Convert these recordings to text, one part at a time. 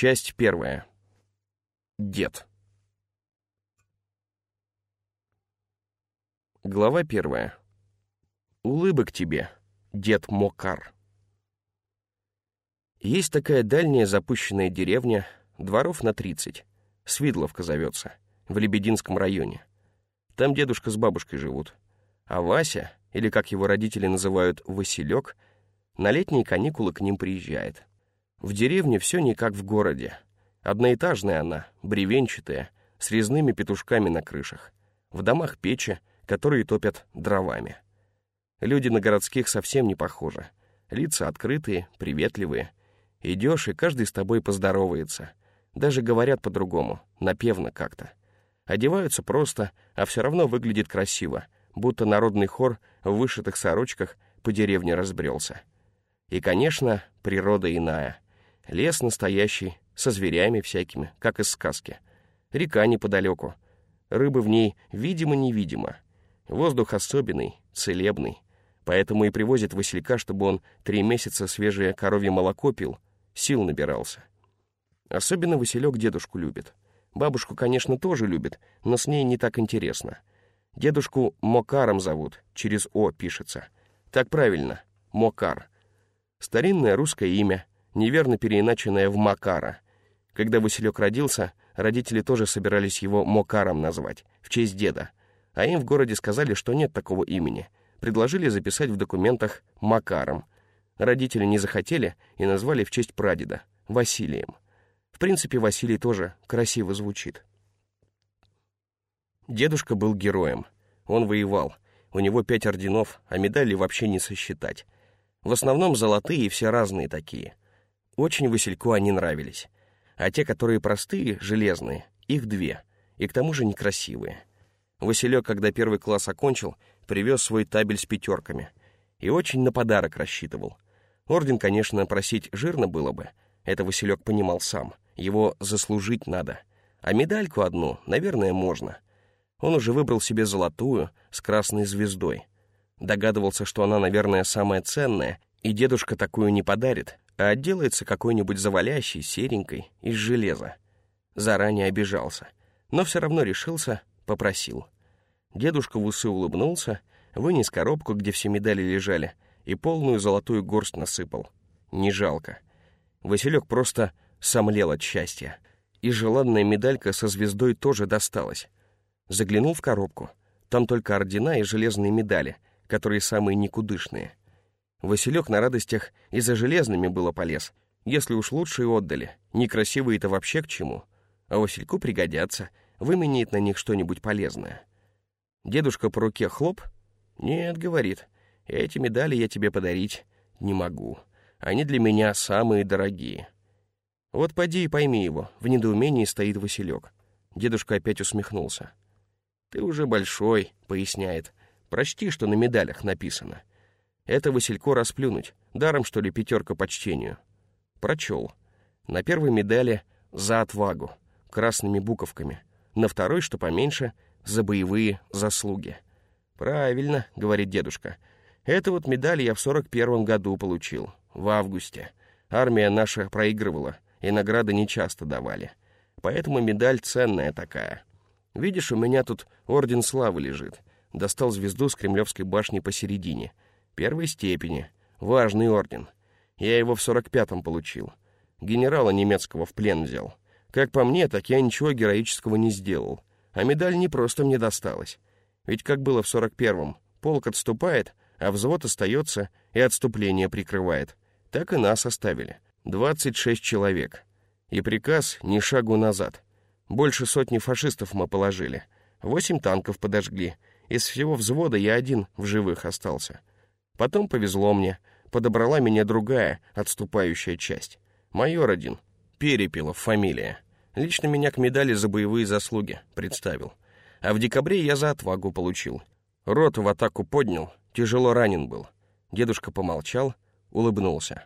Часть первая. Дед. Глава первая. Улыбок тебе, дед Мокар. Есть такая дальняя запущенная деревня, дворов на тридцать, Свидловка зовется, в Лебединском районе. Там дедушка с бабушкой живут. А Вася, или как его родители называют Василек, на летние каникулы к ним приезжает. В деревне все не как в городе. Одноэтажная она, бревенчатая, с резными петушками на крышах. В домах печи, которые топят дровами. Люди на городских совсем не похожи. Лица открытые, приветливые. Идешь, и каждый с тобой поздоровается. Даже говорят по-другому, напевно как-то. Одеваются просто, а все равно выглядит красиво, будто народный хор в вышитых сорочках по деревне разбрелся. И, конечно, природа иная — Лес настоящий, со зверями всякими, как из сказки. Река неподалеку. Рыбы в ней видимо-невидимо. Воздух особенный, целебный. Поэтому и привозит Василька, чтобы он три месяца свежее коровье молоко пил, сил набирался. Особенно Василек дедушку любит. Бабушку, конечно, тоже любит, но с ней не так интересно. Дедушку Мокаром зовут, через «О» пишется. Так правильно, Мокар. Старинное русское имя — неверно переиначенное в Макара. Когда Василек родился, родители тоже собирались его Мокаром назвать, в честь деда. А им в городе сказали, что нет такого имени. Предложили записать в документах Макаром. Родители не захотели и назвали в честь прадеда, Василием. В принципе, Василий тоже красиво звучит. Дедушка был героем. Он воевал. У него пять орденов, а медали вообще не сосчитать. В основном золотые и все разные такие — очень Васильку они нравились. А те, которые простые, железные, их две, и к тому же некрасивые. Василек, когда первый класс окончил, привез свой табель с пятерками. И очень на подарок рассчитывал. Орден, конечно, просить жирно было бы. Это Василек понимал сам. Его заслужить надо. А медальку одну, наверное, можно. Он уже выбрал себе золотую с красной звездой. Догадывался, что она, наверное, самая ценная, и дедушка такую не подарит, а отделается какой-нибудь завалящей, серенькой, из железа. Заранее обижался, но все равно решился, попросил. Дедушка в усы улыбнулся, вынес коробку, где все медали лежали, и полную золотую горсть насыпал. Не жалко. Василек просто сомлел от счастья. И желанная медалька со звездой тоже досталась. Заглянул в коробку. Там только ордена и железные медали, которые самые никудышные. Василек на радостях и за железными было полез. Если уж лучшие отдали, некрасивые-то вообще к чему. А Васильку пригодятся, выменяет на них что-нибудь полезное. Дедушка по руке хлоп. «Нет», — говорит, — «эти медали я тебе подарить не могу. Они для меня самые дорогие». Вот поди и пойми его, в недоумении стоит Василек. Дедушка опять усмехнулся. «Ты уже большой», — поясняет. «Прочти, что на медалях написано». Это Василько расплюнуть. Даром, что ли, пятерка по чтению. Прочел. На первой медали «За отвагу» красными буковками. На второй, что поменьше, «За боевые заслуги». «Правильно», — говорит дедушка. «Это вот медаль я в сорок первом году получил, в августе. Армия наша проигрывала, и награды нечасто давали. Поэтому медаль ценная такая. Видишь, у меня тут орден славы лежит. Достал звезду с кремлевской башни посередине — Первой степени. Важный орден. Я его в сорок пятом получил. Генерала немецкого в плен взял. Как по мне, так я ничего героического не сделал. А медаль не просто мне досталась. Ведь как было в сорок первом, полк отступает, а взвод остается и отступление прикрывает. Так и нас оставили. Двадцать шесть человек. И приказ ни шагу назад. Больше сотни фашистов мы положили. Восемь танков подожгли. Из всего взвода я один в живых остался. Потом повезло мне. Подобрала меня другая, отступающая часть. Майор один. Перепелов фамилия. Лично меня к медали за боевые заслуги представил. А в декабре я за отвагу получил. Рот в атаку поднял, тяжело ранен был. Дедушка помолчал, улыбнулся.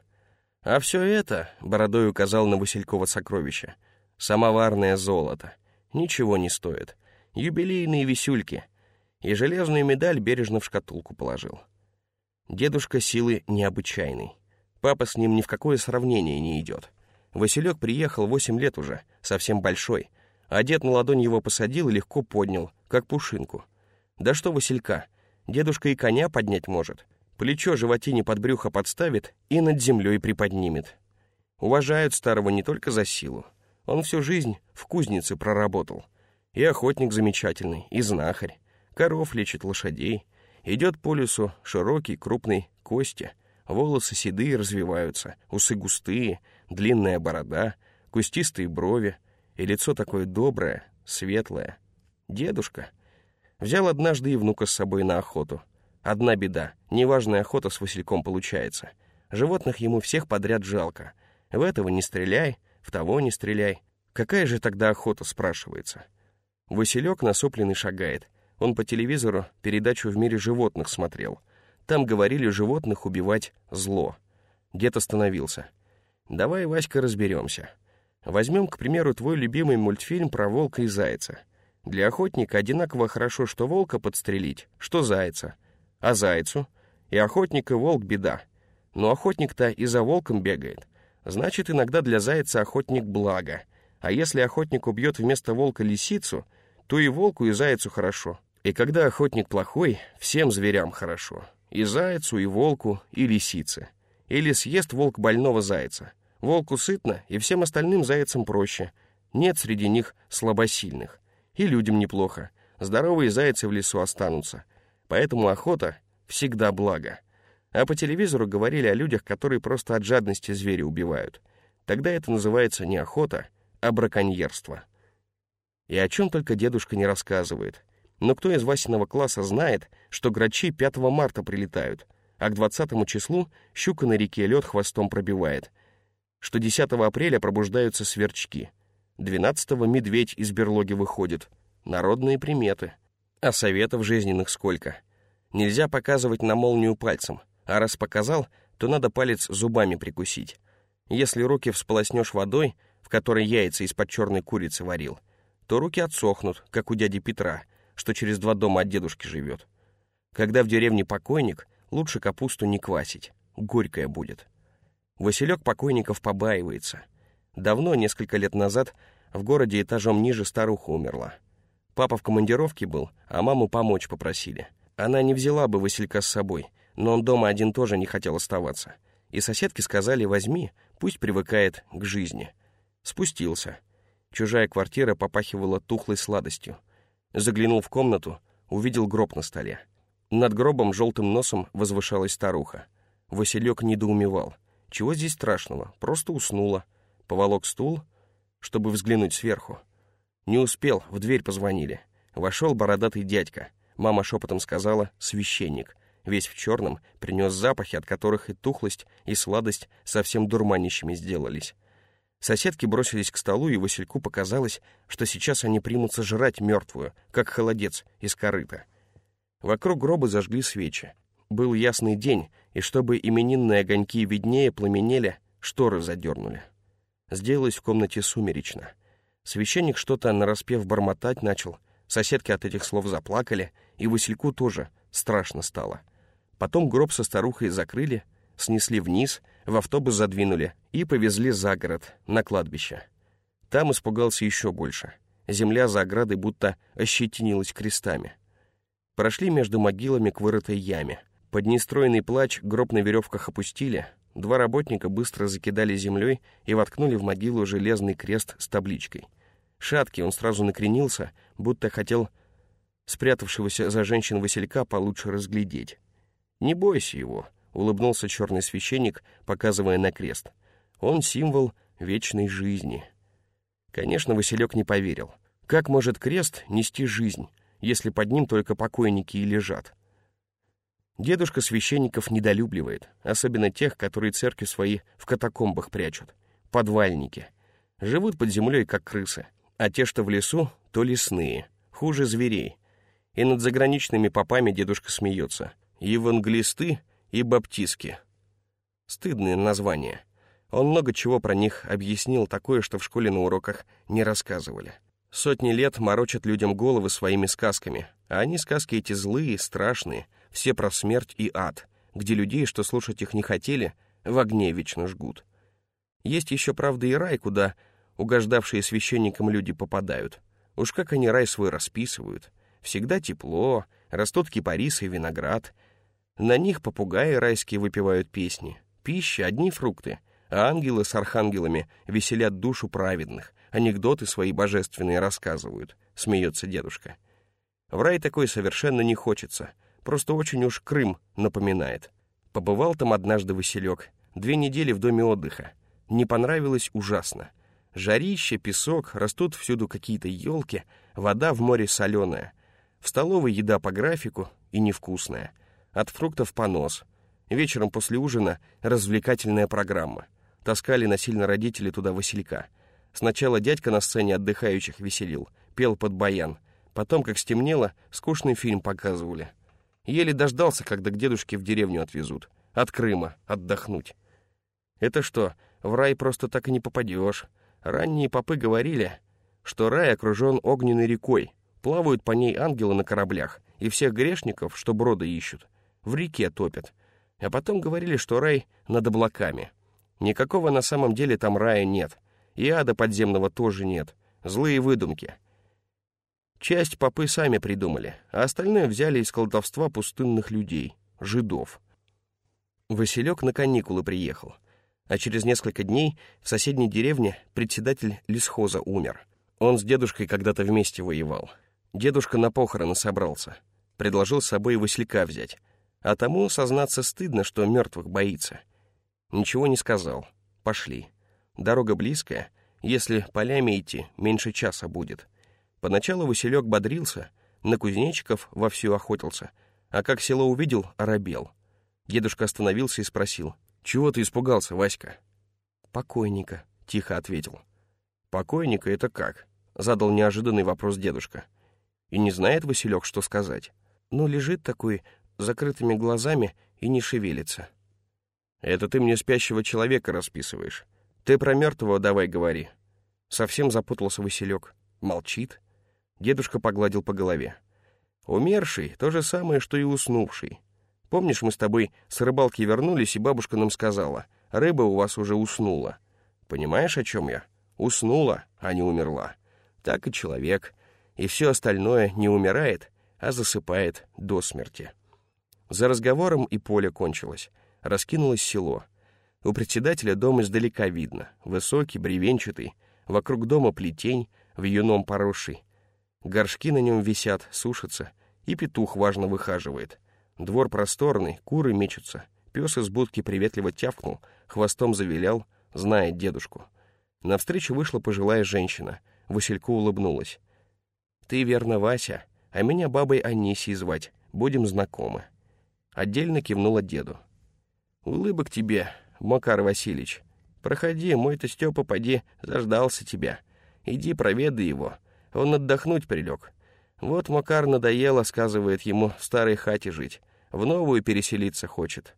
А все это, бородой указал на Василькова сокровище, самоварное золото. Ничего не стоит. Юбилейные висюльки. И железную медаль бережно в шкатулку положил. Дедушка силы необычайный. Папа с ним ни в какое сравнение не идет. Василек приехал восемь лет уже, совсем большой, а дед на ладонь его посадил и легко поднял, как пушинку. Да что Василька, дедушка и коня поднять может, плечо животине под брюхо подставит и над землей приподнимет. Уважают старого не только за силу. Он всю жизнь в кузнице проработал. И охотник замечательный, и знахарь. Коров лечит лошадей. Идет по лесу широкий, крупный, кости. Волосы седые развиваются, усы густые, длинная борода, кустистые брови, и лицо такое доброе, светлое. Дедушка. Взял однажды и внука с собой на охоту. Одна беда, неважная охота с Васильком получается. Животных ему всех подряд жалко. В этого не стреляй, в того не стреляй. Какая же тогда охота, спрашивается? Василек насупленный шагает. Он по телевизору передачу «В мире животных» смотрел. Там говорили животных убивать зло. Дед остановился. «Давай, Васька, разберемся. Возьмем, к примеру, твой любимый мультфильм про волка и зайца. Для охотника одинаково хорошо, что волка подстрелить, что зайца. А зайцу? И охотник, и волк — беда. Но охотник-то и за волком бегает. Значит, иногда для зайца охотник — благо. А если охотник убьет вместо волка лисицу, то и волку, и зайцу хорошо. И когда охотник плохой, всем зверям хорошо. И зайцу, и волку, и лисице. Или съест волк больного зайца. Волку сытно, и всем остальным зайцам проще. Нет среди них слабосильных. И людям неплохо. Здоровые зайцы в лесу останутся. Поэтому охота всегда благо. А по телевизору говорили о людях, которые просто от жадности зверя убивают. Тогда это называется не охота, а браконьерство. И о чем только дедушка не рассказывает. Но кто из Васиного класса знает, что грачи 5 марта прилетают, а к 20 числу щука на реке лед хвостом пробивает — что 10 апреля пробуждаются сверчки, 12-го медведь из берлоги выходит. Народные приметы. А советов жизненных сколько. Нельзя показывать на молнию пальцем, а раз показал, то надо палец зубами прикусить. Если руки всполоснешь водой, в которой яйца из-под черной курицы варил, то руки отсохнут, как у дяди Петра, что через два дома от дедушки живет. Когда в деревне покойник, лучше капусту не квасить, горькая будет. Василек покойников побаивается. Давно, несколько лет назад, в городе этажом ниже старуха умерла. Папа в командировке был, а маму помочь попросили. Она не взяла бы Василька с собой, но он дома один тоже не хотел оставаться. И соседки сказали, возьми, пусть привыкает к жизни. Спустился. Чужая квартира попахивала тухлой сладостью. Заглянул в комнату, увидел гроб на столе. Над гробом желтым носом возвышалась старуха. Василек недоумевал. Чего здесь страшного? Просто уснула. Поволок стул, чтобы взглянуть сверху. Не успел, в дверь позвонили. Вошел бородатый дядька. Мама шепотом сказала «священник». Весь в черном, принес запахи, от которых и тухлость, и сладость совсем дурманящими сделались. Соседки бросились к столу, и Васильку показалось, что сейчас они примутся жрать мертвую, как холодец из корыта. Вокруг гроба зажгли свечи. Был ясный день, и чтобы именинные огоньки виднее пламенели, шторы задернули. Сделалось в комнате сумеречно. Священник что-то нараспев бормотать начал, соседки от этих слов заплакали, и Васильку тоже страшно стало. Потом гроб со старухой закрыли, снесли вниз, в автобус задвинули и повезли за город, на кладбище. Там испугался еще больше. Земля за оградой будто ощетинилась крестами. Прошли между могилами к вырытой яме — под нестроенный плач гроб на веревках опустили, два работника быстро закидали землей и воткнули в могилу железный крест с табличкой. Шаткий он сразу накренился, будто хотел спрятавшегося за женщин Василька получше разглядеть. «Не бойся его», — улыбнулся черный священник, показывая на крест. «Он символ вечной жизни». Конечно, Василек не поверил. Как может крест нести жизнь, если под ним только покойники и лежат? Дедушка священников недолюбливает, особенно тех, которые церкви свои в катакомбах прячут. Подвальники. Живут под землей, как крысы. А те, что в лесу, то лесные. Хуже зверей. И над заграничными попами дедушка смеется. Евангелисты и баптистки. Стыдные названия. Он много чего про них объяснил, такое, что в школе на уроках не рассказывали. Сотни лет морочат людям головы своими сказками, а они сказки эти злые, страшные — все про смерть и ад, где людей, что слушать их не хотели, в огне вечно жгут. Есть еще, правда, и рай, куда угождавшие священникам люди попадают. Уж как они рай свой расписывают. Всегда тепло, растут кипарисы и виноград. На них попугаи райские выпивают песни. Пища — одни фрукты, а ангелы с архангелами веселят душу праведных, анекдоты свои божественные рассказывают, смеется дедушка. В рай такой совершенно не хочется, просто очень уж Крым напоминает. Побывал там однажды Василек, две недели в доме отдыха. Не понравилось ужасно. Жарище, песок, растут всюду какие-то елки, вода в море соленая. В столовой еда по графику и невкусная. От фруктов понос. Вечером после ужина развлекательная программа. Таскали насильно родители туда Василька. Сначала дядька на сцене отдыхающих веселил, пел под баян. Потом, как стемнело, скучный фильм показывали. Еле дождался, когда к дедушке в деревню отвезут. От Крыма, отдохнуть. Это что, в рай просто так и не попадешь. Ранние попы говорили, что рай окружен огненной рекой, плавают по ней ангелы на кораблях, и всех грешников, что брода ищут, в реке топят. А потом говорили, что рай над облаками. Никакого на самом деле там рая нет, и ада подземного тоже нет. Злые выдумки. Часть попы сами придумали, а остальное взяли из колдовства пустынных людей, жидов. Василек на каникулы приехал — а через несколько дней в соседней деревне председатель лесхоза умер. Он с дедушкой когда-то вместе воевал. Дедушка на похороны собрался. Предложил с собой Василька взять. А тому сознаться стыдно, что мертвых боится. Ничего не сказал. Пошли. Дорога близкая. Если полями идти, меньше часа будет. Поначалу Василек бодрился, на кузнечиков вовсю охотился. А как село увидел, оробел. Дедушка остановился и спросил — «Чего ты испугался, Васька?» «Покойника», — тихо ответил. «Покойника — это как?» — задал неожиданный вопрос дедушка. И не знает Василек, что сказать. Ну, лежит такой, закрытыми глазами и не шевелится. «Это ты мне спящего человека расписываешь. Ты про мертвого давай говори». Совсем запутался Василек. Молчит. Дедушка погладил по голове. «Умерший — то же самое, что и уснувший. Помнишь, мы с тобой с рыбалки вернулись, и бабушка нам сказала, рыба у вас уже уснула. Понимаешь, о чем я? Уснула, а не умерла. Так и человек. И все остальное не умирает, а засыпает до смерти. За разговором и поле кончилось. Раскинулось село. У председателя дом издалека видно. Высокий, бревенчатый. Вокруг дома плетень, в юном поросший. Горшки на нем висят, сушатся, и петух важно выхаживает. Двор просторный, куры мечутся. Пес из будки приветливо тявкнул, хвостом завилял, знает дедушку. Навстречу вышла пожилая женщина. Васильку улыбнулась. «Ты верно, Вася, а меня бабой Анисией звать. Будем знакомы». Отдельно кивнула деду. «Улыбок тебе, Макар Васильевич. Проходи, мой-то Степа, поди, заждался тебя. Иди проведай его. Он отдохнуть прилег. Вот Макар надоело, сказывает ему, в старой хате жить в новую переселиться хочет.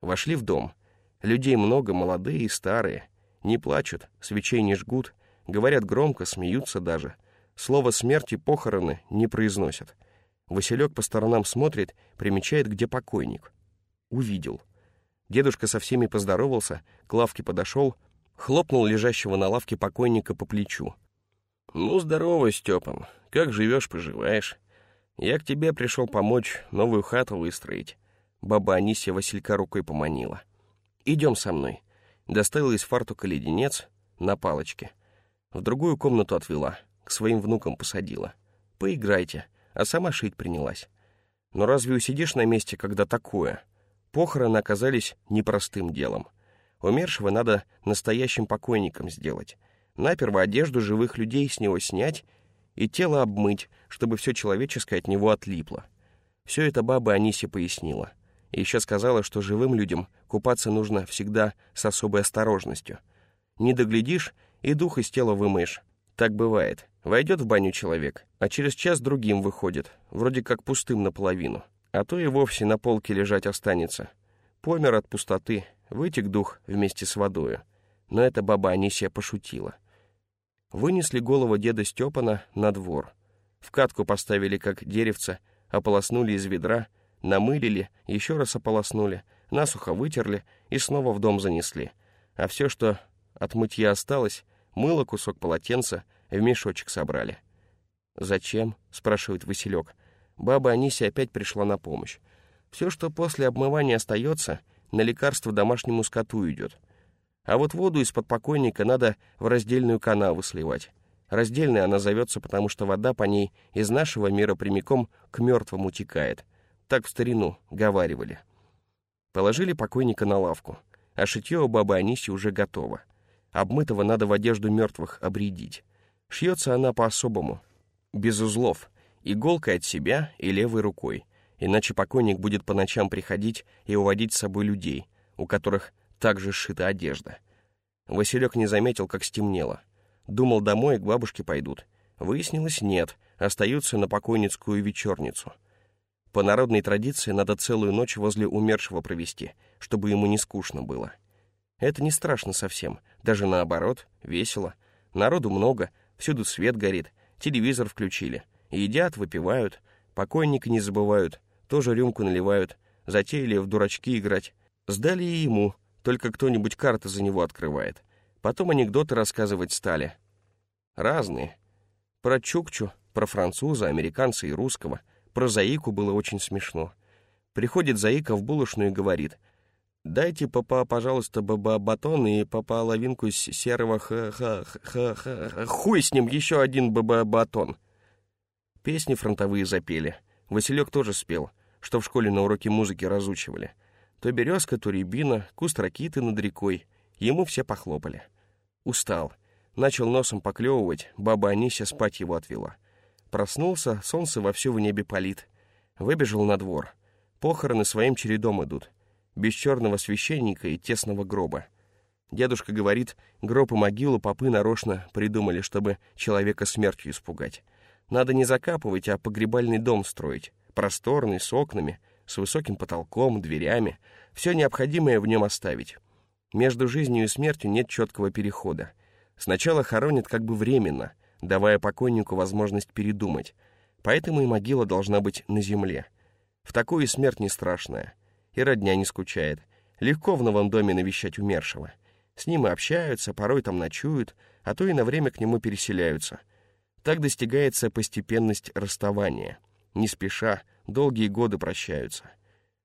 Вошли в дом. Людей много, молодые и старые. Не плачут, свечей не жгут, говорят громко, смеются даже. Слово «смерть» и «похороны» не произносят. Василек по сторонам смотрит, примечает, где покойник. Увидел. Дедушка со всеми поздоровался, к лавке подошел, хлопнул лежащего на лавке покойника по плечу. «Ну, здорово, Степан. Как живешь, поживаешь?» Я к тебе пришел помочь новую хату выстроить. Баба Анисия Василька рукой поманила. Идем со мной. Доставила из фартука леденец на палочке. В другую комнату отвела, к своим внукам посадила. Поиграйте, а сама шить принялась. Но разве усидишь на месте, когда такое? Похороны оказались непростым делом. Умершего надо настоящим покойником сделать. Наперво одежду живых людей с него снять и тело обмыть, чтобы все человеческое от него отлипло. Все это баба Анисе пояснила. И еще сказала, что живым людям купаться нужно всегда с особой осторожностью. Не доглядишь, и дух из тела вымоешь. Так бывает. Войдет в баню человек, а через час другим выходит, вроде как пустым наполовину. А то и вовсе на полке лежать останется. Помер от пустоты, вытек дух вместе с водою. Но эта баба Анисия пошутила. Вынесли голову деда Степана на двор. В катку поставили как деревце, ополоснули из ведра, намылили, еще раз ополоснули, насухо вытерли и снова в дом занесли. А все, что от мытья осталось, мыло, кусок полотенца, в мешочек собрали. «Зачем?» — спрашивает Василек. Баба Анисия опять пришла на помощь. Все, что после обмывания остается, на лекарство домашнему скоту идет. А вот воду из-под покойника надо в раздельную канаву сливать. Раздельная она зовется, потому что вода по ней из нашего мира прямиком к мертвым утекает. Так в старину говаривали. Положили покойника на лавку, а шитье у бабы Аниси уже готово. Обмытого надо в одежду мертвых обредить. Шьется она по-особому, без узлов, иголкой от себя и левой рукой, иначе покойник будет по ночам приходить и уводить с собой людей, у которых также сшита одежда. Василек не заметил, как стемнело. Думал, домой к бабушке пойдут. Выяснилось, нет, остаются на покойницкую вечерницу. По народной традиции надо целую ночь возле умершего провести, чтобы ему не скучно было. Это не страшно совсем, даже наоборот, весело. Народу много, всюду свет горит, телевизор включили. Едят, выпивают, покойника не забывают, тоже рюмку наливают, затеяли в дурачки играть. Сдали и ему, только кто-нибудь карты за него открывает. Потом анекдоты рассказывать стали. Разные. Про Чукчу, про француза, американца и русского. Про Заику было очень смешно. Приходит Заика в булочную и говорит, «Дайте, папа, пожалуйста, баба батон и папа лавинку серого ха ха ха ха Хуй с ним, еще один баба батон!» Песни фронтовые запели. Василек тоже спел, что в школе на уроке музыки разучивали. То березка, то рябина, куст ракиты над рекой. Ему все похлопали. Устал. Начал носом поклевывать, баба Анися спать его отвела. Проснулся, солнце вовсю в небе палит. Выбежал на двор. Похороны своим чередом идут. Без черного священника и тесного гроба. Дедушка говорит, гроб и могилу попы нарочно придумали, чтобы человека смертью испугать. Надо не закапывать, а погребальный дом строить. Просторный, с окнами — с высоким потолком, дверями, все необходимое в нем оставить. Между жизнью и смертью нет четкого перехода. Сначала хоронят как бы временно, давая покойнику возможность передумать, поэтому и могила должна быть на земле. В такую смерть не страшная, и родня не скучает. Легко в новом доме навещать умершего. С ним и общаются, порой там ночуют, а то и на время к нему переселяются. Так достигается постепенность расставания. Не спеша, долгие годы прощаются.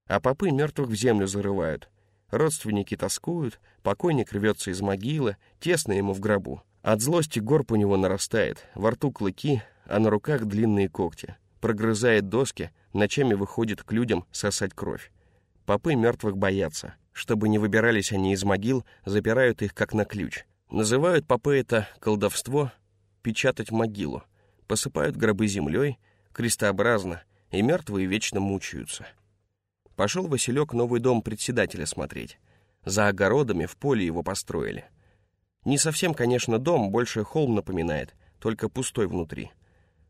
А попы мертвых в землю зарывают. Родственники тоскуют, покойник рвется из могилы, тесно ему в гробу. От злости горб у него нарастает, во рту клыки, а на руках длинные когти. Прогрызает доски, ночами выходит к людям сосать кровь. Попы мертвых боятся. Чтобы не выбирались они из могил, запирают их как на ключ. Называют попы это колдовство «печатать могилу». Посыпают гробы землей, крестообразно, и мертвые вечно мучаются. Пошел Василек новый дом председателя смотреть. За огородами в поле его построили. Не совсем, конечно, дом, больше холм напоминает, только пустой внутри.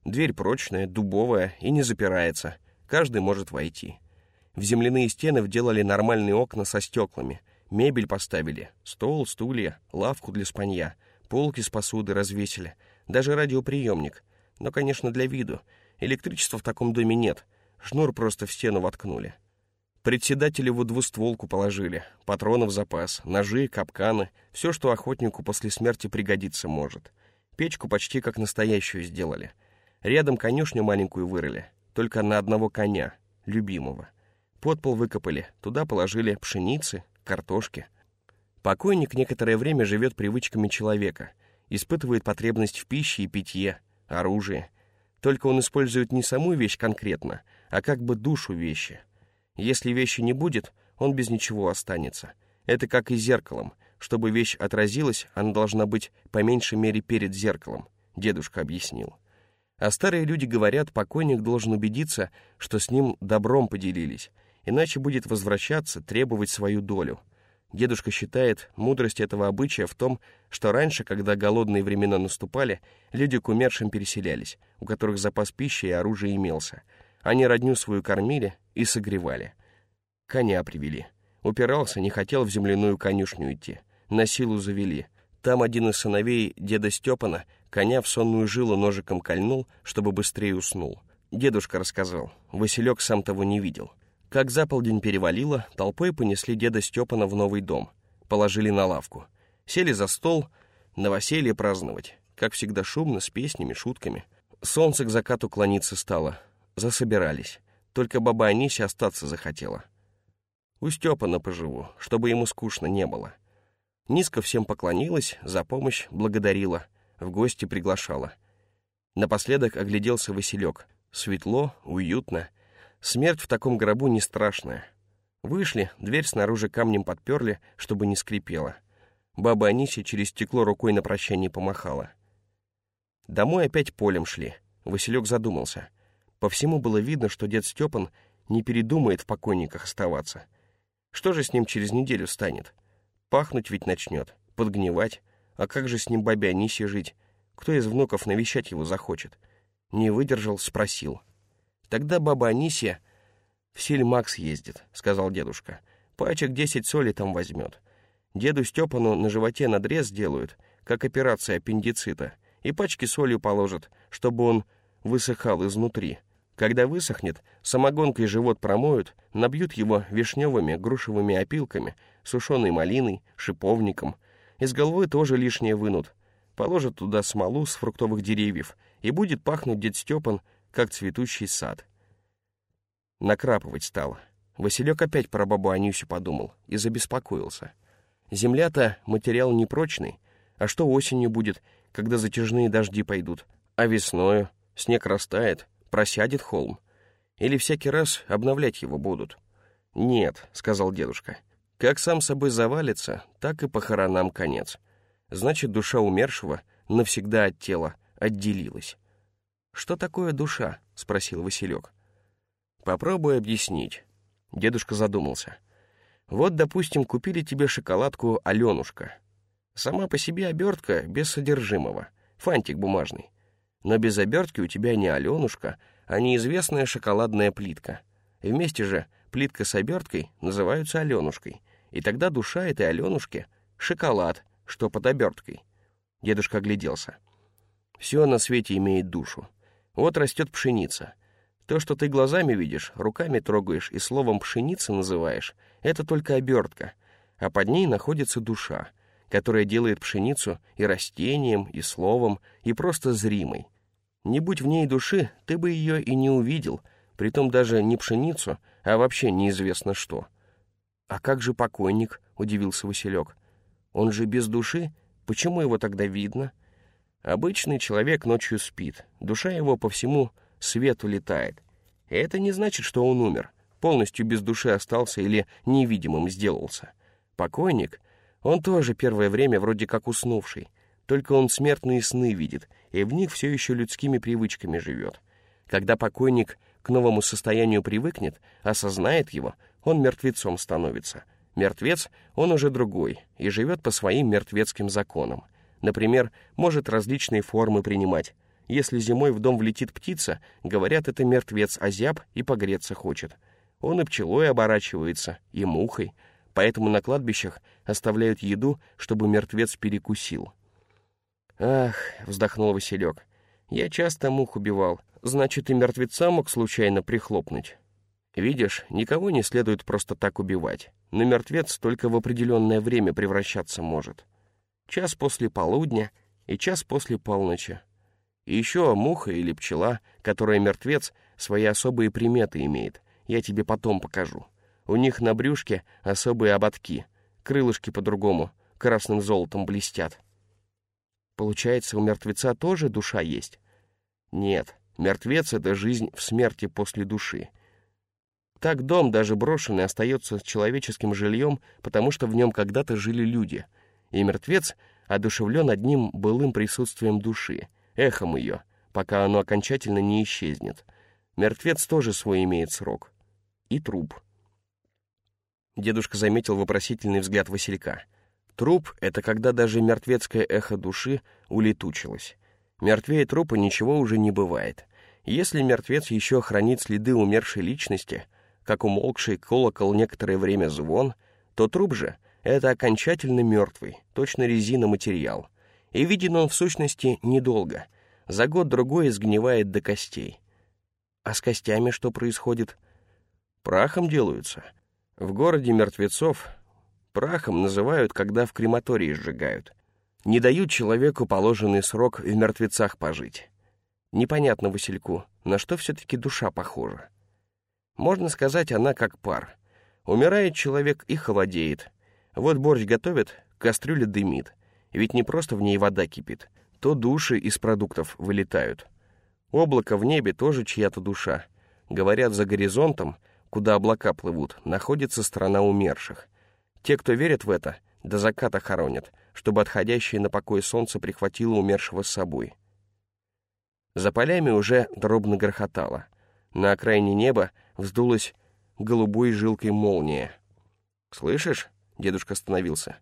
Дверь прочная, дубовая и не запирается, каждый может войти. В земляные стены вделали нормальные окна со стеклами, мебель поставили, стол, стулья, лавку для спанья, полки с посуды развесили, даже радиоприемник, но, конечно, для виду, Электричества в таком доме нет. Шнур просто в стену воткнули. Председателеву двустволку положили, патронов запас, ножи, капканы, все, что охотнику после смерти пригодиться может. Печку почти как настоящую сделали. Рядом конюшню маленькую вырыли, только на одного коня, любимого. Подпол выкопали, туда положили пшеницы, картошки. Покойник некоторое время живет привычками человека, испытывает потребность в пище и питье, оружии, только он использует не саму вещь конкретно, а как бы душу вещи. Если вещи не будет, он без ничего останется. Это как и зеркалом. Чтобы вещь отразилась, она должна быть по меньшей мере перед зеркалом, дедушка объяснил. А старые люди говорят, покойник должен убедиться, что с ним добром поделились, иначе будет возвращаться, требовать свою долю — Дедушка считает, мудрость этого обычая в том, что раньше, когда голодные времена наступали, люди к умершим переселялись, у которых запас пищи и оружия имелся. Они родню свою кормили и согревали. Коня привели. Упирался, не хотел в земляную конюшню идти. На силу завели. Там один из сыновей деда Степана коня в сонную жилу ножиком кольнул, чтобы быстрее уснул. Дедушка рассказал. Василек сам того не видел. Как за полдень перевалило, толпой понесли деда Степана в новый дом. Положили на лавку. Сели за стол, новоселье праздновать. Как всегда шумно, с песнями, шутками. Солнце к закату клониться стало. Засобирались. Только баба Анися остаться захотела. У Степана поживу, чтобы ему скучно не было. Низко всем поклонилась, за помощь благодарила, в гости приглашала. Напоследок огляделся Василек. Светло, уютно. Смерть в таком гробу не страшная. Вышли, дверь снаружи камнем подперли, чтобы не скрипела. Баба Анися через стекло рукой на прощание помахала. Домой опять полем шли. Василек задумался. По всему было видно, что дед Степан не передумает в покойниках оставаться. Что же с ним через неделю станет? Пахнуть ведь начнет, подгнивать. А как же с ним бабе Анисье жить? Кто из внуков навещать его захочет? Не выдержал, спросил. Тогда баба Анисья в Сельмакс ездит, сказал дедушка. Пачек десять соли там возьмет. Деду Степану на животе надрез делают, как операция аппендицита, и пачки солью положат, чтобы он высыхал изнутри. Когда высохнет, самогонкой живот промоют, набьют его вишневыми, грушевыми опилками, сушеной малиной, шиповником. Из головы тоже лишнее вынут. Положат туда смолу с фруктовых деревьев, и будет пахнуть дед Степан, как цветущий сад. Накрапывать стало. Василек опять про бабу Анюсю подумал и забеспокоился. Земля-то материал непрочный, а что осенью будет, когда затяжные дожди пойдут? А весною снег растает, просядет холм. Или всякий раз обновлять его будут? Нет, сказал дедушка. Как сам собой завалится, так и похоронам конец. Значит, душа умершего навсегда от тела отделилась. Что такое душа? спросил Василек. Попробуй объяснить. Дедушка задумался. Вот, допустим, купили тебе шоколадку Аленушка. Сама по себе обертка без содержимого, фантик бумажный. Но без обертки у тебя не Аленушка, а неизвестная шоколадная плитка. И вместе же плитка с оберткой называются Аленушкой. И тогда душа этой Аленушки — шоколад, что под оберткой. Дедушка огляделся. Все на свете имеет душу. Вот растет пшеница. То, что ты глазами видишь, руками трогаешь и словом «пшеница» называешь, это только обертка, а под ней находится душа, которая делает пшеницу и растением, и словом, и просто зримой. Не будь в ней души, ты бы ее и не увидел, притом даже не пшеницу, а вообще неизвестно что. «А как же покойник?» — удивился Василек. «Он же без души? Почему его тогда видно?» Обычный человек ночью спит, душа его по всему свету летает. И это не значит, что он умер, полностью без души остался или невидимым сделался. Покойник он тоже первое время вроде как уснувший, только он смертные сны видит, и в них все еще людскими привычками живет. Когда покойник к новому состоянию привыкнет, осознает его, он мертвецом становится. Мертвец, он уже другой, и живет по своим мертвецким законам. Например, может различные формы принимать. Если зимой в дом влетит птица, говорят, это мертвец озяб и погреться хочет. Он и пчелой оборачивается, и мухой — поэтому на кладбищах оставляют еду, чтобы мертвец перекусил. «Ах», — вздохнул Василек, — «я часто мух убивал, значит, и мертвеца мог случайно прихлопнуть». Видишь, никого не следует просто так убивать, но мертвец только в определенное время превращаться может. Час после полудня и час после полночи. И еще муха или пчела, которая мертвец, свои особые приметы имеет. Я тебе потом покажу. У них на брюшке особые ободки, крылышки по-другому, красным золотом блестят. Получается, у мертвеца тоже душа есть? Нет, мертвец — это жизнь в смерти после души. Так дом, даже брошенный, остается человеческим жильем, потому что в нем когда-то жили люди. И мертвец одушевлен одним былым присутствием души, эхом ее, пока оно окончательно не исчезнет. Мертвец тоже свой имеет срок. И труп — Дедушка заметил вопросительный взгляд Василька. Труп — это когда даже мертвецкое эхо души улетучилось. Мертвее трупа ничего уже не бывает. Если мертвец еще хранит следы умершей личности, как умолкший колокол некоторое время звон, то труп же — это окончательно мертвый, точно резина материал. И виден он в сущности недолго. За год-другой изгнивает до костей. А с костями что происходит? Прахом делаются — в городе мертвецов Прахом называют, когда в крематории сжигают. Не дают человеку положенный срок в мертвецах пожить. Непонятно Васильку, на что все-таки душа похожа. Можно сказать, она как пар. Умирает человек и холодеет. Вот борщ готовят, кастрюля дымит. Ведь не просто в ней вода кипит, то души из продуктов вылетают. Облако в небе тоже чья-то душа. Говорят, за горизонтом, куда облака плывут, находится страна умерших. Те, кто верит в это, до заката хоронят, чтобы отходящее на покой солнце прихватило умершего с собой. За полями уже дробно грохотало. На окраине неба вздулась голубой жилкой молния. «Слышишь?» — дедушка остановился.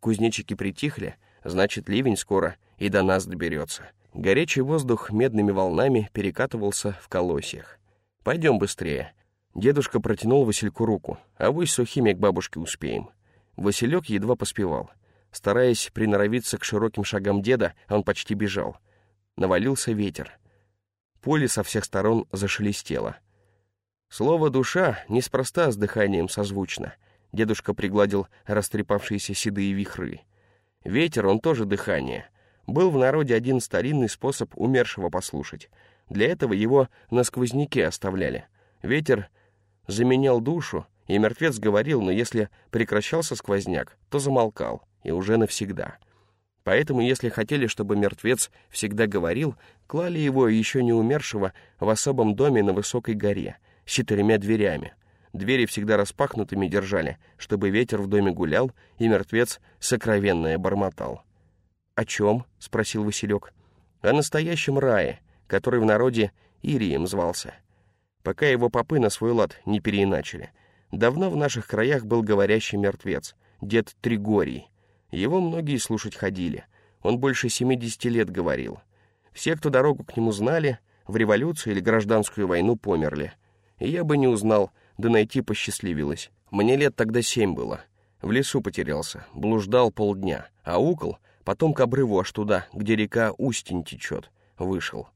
Кузнечики притихли, значит, ливень скоро и до нас доберется. Горячий воздух медными волнами перекатывался в колосьях. «Пойдем быстрее». Дедушка протянул Васильку руку, а вы сухими к бабушке успеем. Василек едва поспевал. Стараясь приноровиться к широким шагам деда, он почти бежал. Навалился ветер. Поле со всех сторон зашелестело. Слово «душа» неспроста с дыханием созвучно. Дедушка пригладил растрепавшиеся седые вихры. Ветер, он тоже дыхание. Был в народе один старинный способ умершего послушать. Для этого его на сквозняке оставляли. Ветер заменял душу, и мертвец говорил, но если прекращался сквозняк, то замолкал, и уже навсегда. Поэтому, если хотели, чтобы мертвец всегда говорил, клали его, еще не умершего, в особом доме на высокой горе, с четырьмя дверями. Двери всегда распахнутыми держали, чтобы ветер в доме гулял, и мертвец сокровенное бормотал. «О чем?» — спросил Василек. «О настоящем рае, который в народе Ирием звался. Пока его попы на свой лад не переиначили. Давно в наших краях был говорящий мертвец, дед Тригорий, его многие слушать ходили. Он больше 70 лет говорил. Все, кто дорогу к нему знали, в революцию или гражданскую войну померли. И я бы не узнал, да найти посчастливилось. Мне лет тогда семь было. В лесу потерялся, блуждал полдня, а укол потом к обрыву аж туда, где река Устень течет, вышел.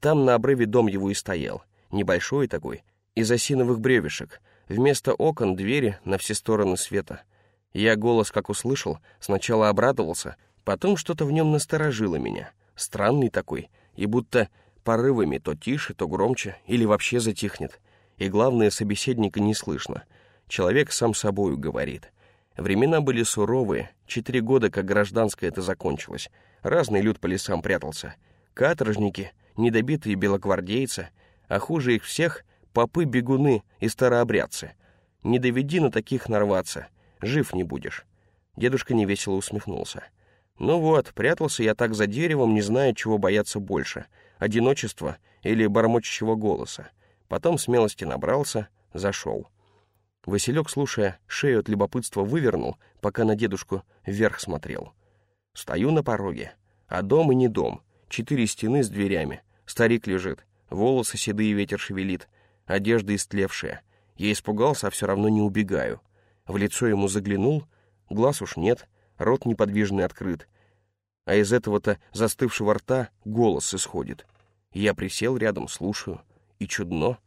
Там на обрыве дом его и стоял, небольшой такой, из осиновых бревешек, вместо окон двери на все стороны света — я голос как услышал, сначала обрадовался, потом что-то в нем насторожило меня. Странный такой, и будто порывами то тише, то громче, или вообще затихнет. И главное, собеседника не слышно. Человек сам собою говорит. Времена были суровые, четыре года, как гражданское это закончилось. Разный люд по лесам прятался. Каторжники, недобитые белогвардейцы, а хуже их всех — попы-бегуны и старообрядцы. Не доведи на таких нарваться — жив не будешь». Дедушка невесело усмехнулся. «Ну вот, прятался я так за деревом, не зная, чего бояться больше — одиночества или бормочущего голоса. Потом смелости набрался, зашел». Василек, слушая, шею от любопытства вывернул, пока на дедушку вверх смотрел. Стою на пороге, а дом и не дом, четыре стены с дверями, старик лежит, волосы седые ветер шевелит, одежда истлевшая. Я испугался, а все равно не убегаю — в лицо ему заглянул, глаз уж нет, рот неподвижный открыт. А из этого-то застывшего рта голос исходит. Я присел рядом, слушаю. И чудно.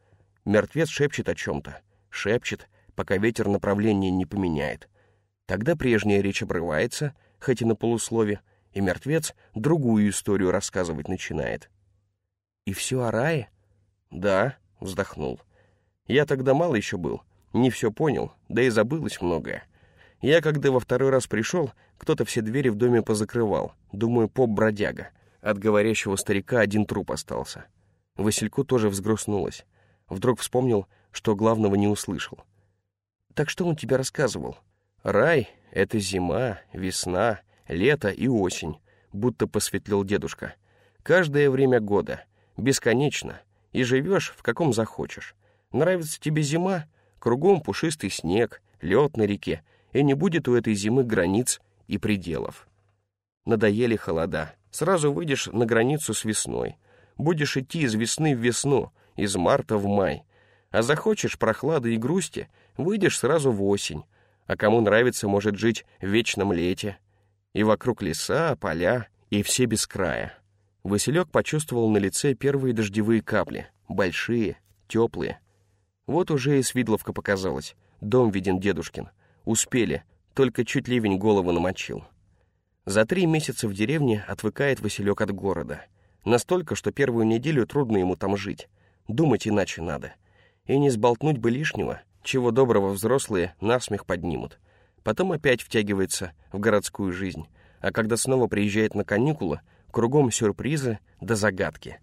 Мертвец шепчет о чем-то. Шепчет, пока ветер направление не поменяет. Тогда прежняя речь обрывается, хоть и на полуслове, и мертвец другую историю рассказывать начинает. «И все о рае?» «Да», — вздохнул. «Я тогда мало еще был, не все понял, да и забылось многое. Я, когда во второй раз пришел, кто-то все двери в доме позакрывал. Думаю, поп-бродяга. От говорящего старика один труп остался. Васильку тоже взгрустнулось. Вдруг вспомнил, что главного не услышал. «Так что он тебе рассказывал?» «Рай — это зима, весна, лето и осень», — будто посветлил дедушка. «Каждое время года, бесконечно, и живешь в каком захочешь. Нравится тебе зима Кругом пушистый снег, лед на реке, и не будет у этой зимы границ и пределов. Надоели холода. Сразу выйдешь на границу с весной. Будешь идти из весны в весну, из марта в май. А захочешь прохлады и грусти, выйдешь сразу в осень. А кому нравится, может жить в вечном лете. И вокруг леса, поля, и все без края. Василек почувствовал на лице первые дождевые капли, большие, теплые, вот уже и Свидловка показалась. Дом виден дедушкин. Успели. только чуть ливень голову намочил. За три месяца в деревне отвыкает Василек от города. Настолько, что первую неделю трудно ему там жить. Думать иначе надо. И не сболтнуть бы лишнего, чего доброго взрослые насмех поднимут. Потом опять втягивается в городскую жизнь. А когда снова приезжает на каникулы, кругом сюрпризы да загадки.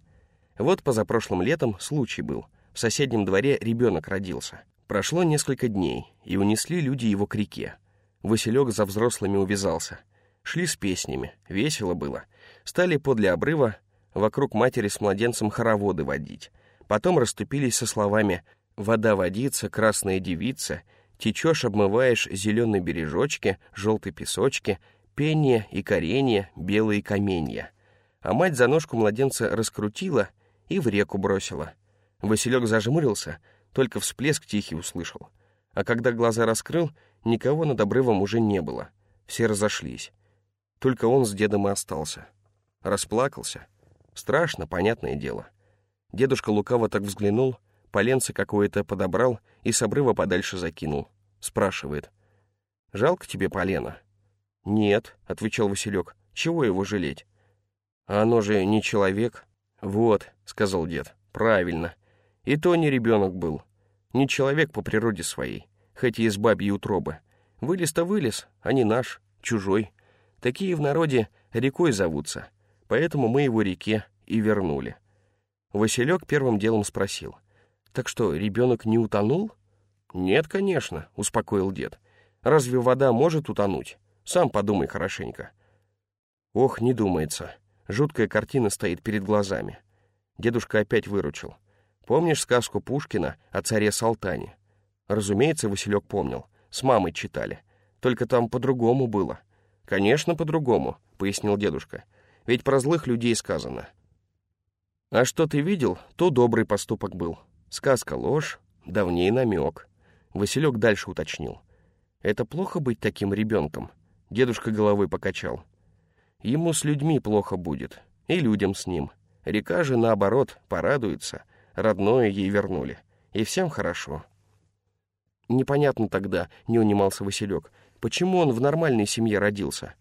Вот позапрошлым летом случай был. В соседнем дворе ребенок родился. Прошло несколько дней, и унесли люди его к реке. Василек за взрослыми увязался. Шли с песнями, весело было. Стали подле обрыва вокруг матери с младенцем хороводы водить. Потом расступились со словами «Вода водится, красная девица», «Течешь, обмываешь зеленые бережочки, желтые песочки», «Пение и коренье, белые каменья». А мать за ножку младенца раскрутила и в реку бросила. Василек зажмурился, только всплеск тихий услышал. А когда глаза раскрыл, никого над обрывом уже не было. Все разошлись. Только он с дедом и остался. Расплакался. Страшно, понятное дело. Дедушка лукаво так взглянул, поленце какое-то подобрал и с обрыва подальше закинул. Спрашивает. «Жалко тебе полено?» «Нет», — отвечал Василек. «Чего его жалеть?» «А оно же не человек». «Вот», — сказал дед, — «правильно. И то не ребенок был. Не человек по природе своей, хоть и из бабьей утробы. Вылез-то вылез, а не наш, чужой. Такие в народе рекой зовутся, поэтому мы его реке и вернули». Василек первым делом спросил. «Так что, ребенок не утонул?» «Нет, конечно», — успокоил дед. «Разве вода может утонуть? Сам подумай хорошенько». Ох, не думается. Жуткая картина стоит перед глазами. Дедушка опять выручил. Помнишь сказку Пушкина о царе Салтане? Разумеется, Василек помнил. С мамой читали. Только там по-другому было. Конечно, по-другому, пояснил дедушка. Ведь про злых людей сказано. А что ты видел, то добрый поступок был. Сказка ложь, давней намек. Василек дальше уточнил. Это плохо быть таким ребенком? Дедушка головой покачал. Ему с людьми плохо будет, и людям с ним. Река же, наоборот, порадуется. Родное ей вернули. И всем хорошо. Непонятно тогда, не унимался Василек, почему он в нормальной семье родился.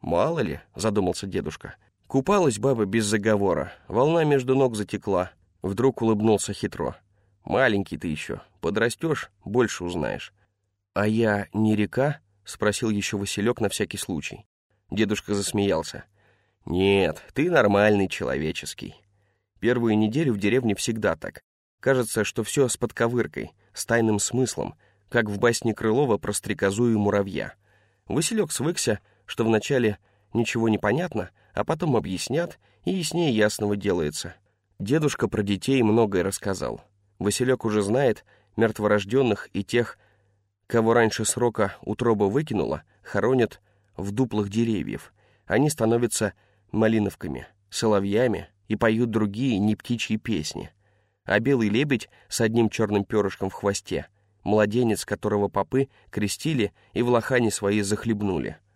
Мало ли, задумался дедушка. Купалась баба без заговора, волна между ног затекла. Вдруг улыбнулся хитро. «Маленький ты еще, подрастешь, больше узнаешь». «А я не река?» — спросил еще Василек на всякий случай. Дедушка засмеялся. «Нет, ты нормальный, человеческий. Первую неделю в деревне всегда так. Кажется, что все с подковыркой, с тайным смыслом, как в басне Крылова про стрекозу и муравья. Василек свыкся, что вначале ничего не понятно, а потом объяснят, и яснее ясного делается. Дедушка про детей многое рассказал. Василек уже знает мертворожденных и тех, кого раньше срока утроба выкинула, хоронят в дуплах деревьев. Они становятся малиновками, соловьями и поют другие не птичьи песни. А белый лебедь с одним черным перышком в хвосте — младенец, которого попы крестили и в лохане свои захлебнули —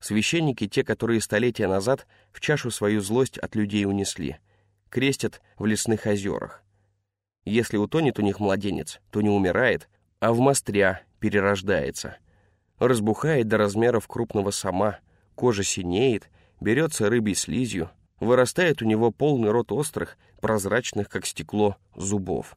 Священники, те, которые столетия назад в чашу свою злость от людей унесли, крестят в лесных озерах. Если утонет у них младенец, то не умирает, а в мостря перерождается. Разбухает до размеров крупного сама, кожа синеет, берется рыбьей слизью, вырастает у него полный рот острых, прозрачных, как стекло, зубов.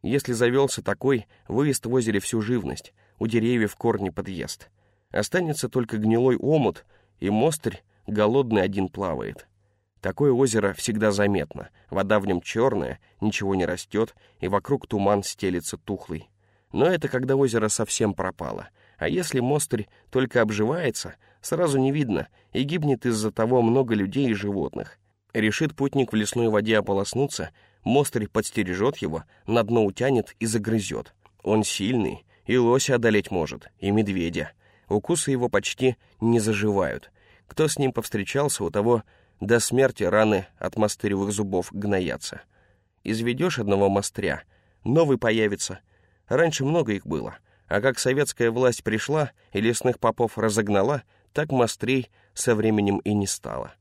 Если завелся такой, выезд в озере всю живность, у деревьев корни подъезд — Останется только гнилой омут, и мостырь голодный один плавает. Такое озеро всегда заметно. Вода в нем черная, ничего не растет, и вокруг туман стелится тухлый. Но это когда озеро совсем пропало. А если мостырь только обживается, сразу не видно, и гибнет из-за того много людей и животных. Решит путник в лесной воде ополоснуться, мостырь подстережет его, на дно утянет и загрызет. Он сильный, и лося одолеть может, и медведя. Укусы его почти не заживают. Кто с ним повстречался, у того до смерти раны от мастыревых зубов гноятся. Изведешь одного мостря, новый появится. Раньше много их было, а как советская власть пришла и лесных попов разогнала, так мострей со временем и не стало.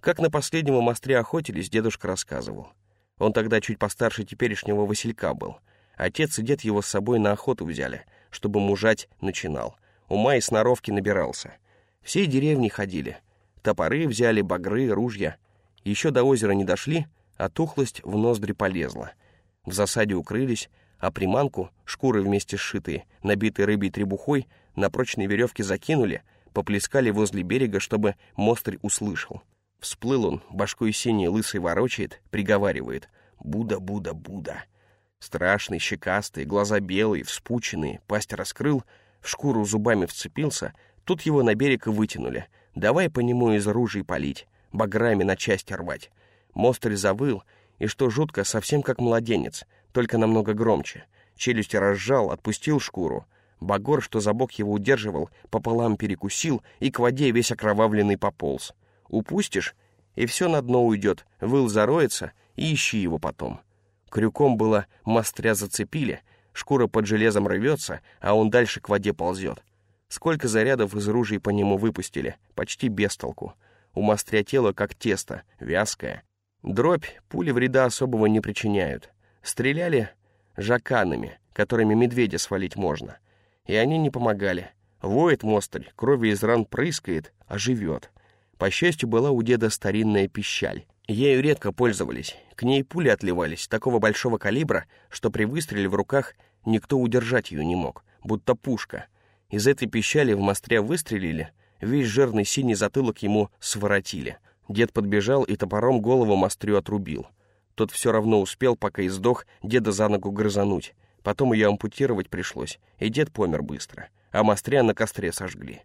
Как на последнего мостря охотились, дедушка рассказывал. Он тогда чуть постарше теперешнего Василька был. Отец и дед его с собой на охоту взяли — чтобы мужать начинал. Ума и сноровки набирался. Всей деревни ходили. Топоры взяли, багры, ружья. Еще до озера не дошли, а тухлость в ноздри полезла. В засаде укрылись, а приманку, шкуры вместе сшитые, набитые рыбьей требухой, на прочной веревке закинули, поплескали возле берега, чтобы мострь услышал. Всплыл он, башкой синей лысый ворочает, приговаривает «Буда, Буда, Буда». Страшный, щекастый, глаза белые, вспученные, пасть раскрыл, в шкуру зубами вцепился, тут его на берег и вытянули. Давай по нему из ружей палить, баграми на части рвать. Мостырь завыл, и что жутко, совсем как младенец, только намного громче. Челюсти разжал, отпустил шкуру. Багор, что за бок его удерживал, пополам перекусил и к воде весь окровавленный пополз. Упустишь, и все на дно уйдет, выл зароется, и ищи его потом. Крюком было мостря зацепили, шкура под железом рвется, а он дальше к воде ползет. Сколько зарядов из ружей по нему выпустили, почти без толку. У мостря тело как тесто, вязкое. Дробь, пули вреда особого не причиняют. Стреляли жаканами, которыми медведя свалить можно. И они не помогали. Воет мостырь, крови из ран прыскает, а живет. По счастью, была у деда старинная пищаль. Ею редко пользовались. К ней пули отливались такого большого калибра, что при выстреле в руках никто удержать ее не мог, будто пушка. Из этой пищали в мостре выстрелили, весь жирный синий затылок ему своротили. Дед подбежал и топором голову мострю отрубил. Тот все равно успел, пока и сдох, деда за ногу грызануть. Потом ее ампутировать пришлось, и дед помер быстро, а мостря на костре сожгли.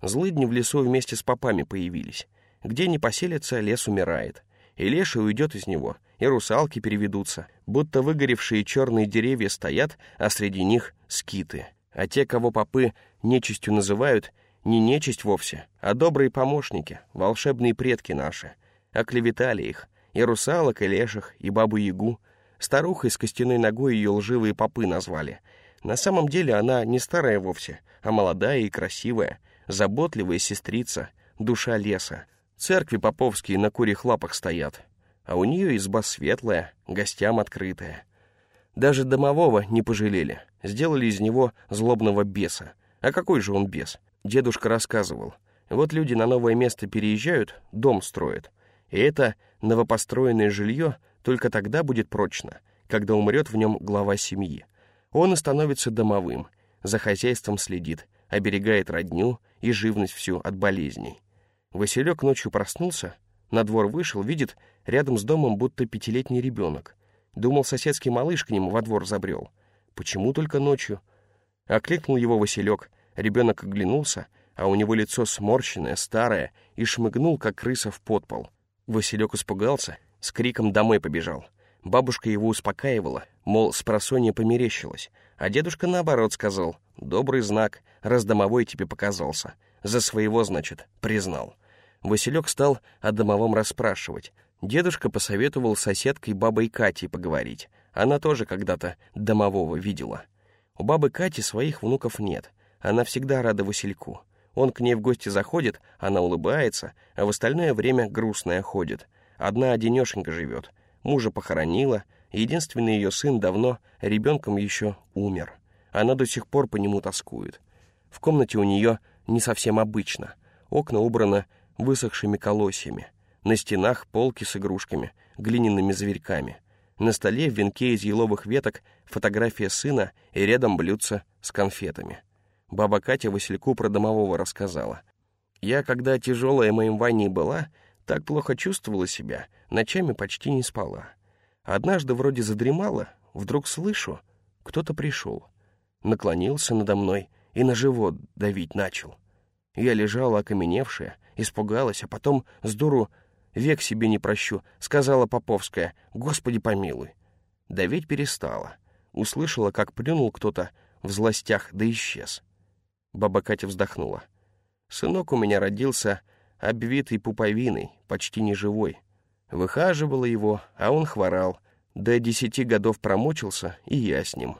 Злыдни в лесу вместе с попами появились. Где не поселится, лес умирает. И леший уйдет из него, и русалки переведутся, будто выгоревшие черные деревья стоят, а среди них скиты. А те, кого попы нечистью называют, не нечисть вовсе, а добрые помощники, волшебные предки наши. Оклеветали их, и русалок, и леших, и бабу-ягу. Старухой с костяной ногой ее лживые попы назвали. На самом деле она не старая вовсе, а молодая и красивая, заботливая сестрица, душа леса. Церкви поповские на курьих лапах стоят, а у нее изба светлая, гостям открытая. Даже домового не пожалели, сделали из него злобного беса. А какой же он бес? Дедушка рассказывал. Вот люди на новое место переезжают, дом строят. И это новопостроенное жилье только тогда будет прочно, когда умрет в нем глава семьи. Он и становится домовым, за хозяйством следит, оберегает родню и живность всю от болезней. Василек ночью проснулся, на двор вышел, видит, рядом с домом будто пятилетний ребенок. Думал, соседский малыш к нему во двор забрел. Почему только ночью? Окликнул его Василек, ребенок оглянулся, а у него лицо сморщенное, старое, и шмыгнул, как крыса в подпол. Василек испугался, с криком домой побежал. Бабушка его успокаивала, мол, с просонья померещилась, а дедушка наоборот сказал, добрый знак, раз домовой тебе показался. За своего, значит, признал. Василек стал о домовом расспрашивать. Дедушка посоветовал соседкой бабой Катей поговорить. Она тоже когда-то домового видела. У бабы Кати своих внуков нет. Она всегда рада Васильку. Он к ней в гости заходит, она улыбается, а в остальное время грустная ходит. Одна одинешенька живет. Мужа похоронила, единственный ее сын давно, ребенком еще умер. Она до сих пор по нему тоскует. В комнате у нее не совсем обычно. Окна убраны высохшими колосьями. На стенах полки с игрушками, глиняными зверьками. На столе в венке из еловых веток фотография сына и рядом блюдце с конфетами. Баба Катя Васильку про домового рассказала. «Я, когда тяжелая моим ванней была, так плохо чувствовала себя, ночами почти не спала. Однажды вроде задремала, вдруг слышу, кто-то пришел. Наклонился надо мной и на живот давить начал. Я лежала окаменевшая, испугалась, а потом с дуру век себе не прощу, сказала Поповская, «Господи помилуй». Давить перестала. Услышала, как плюнул кто-то в злостях, да исчез. Баба Катя вздохнула. Сынок у меня родился обвитый пуповиной, почти неживой. Выхаживала его, а он хворал. До десяти годов промучился, и я с ним.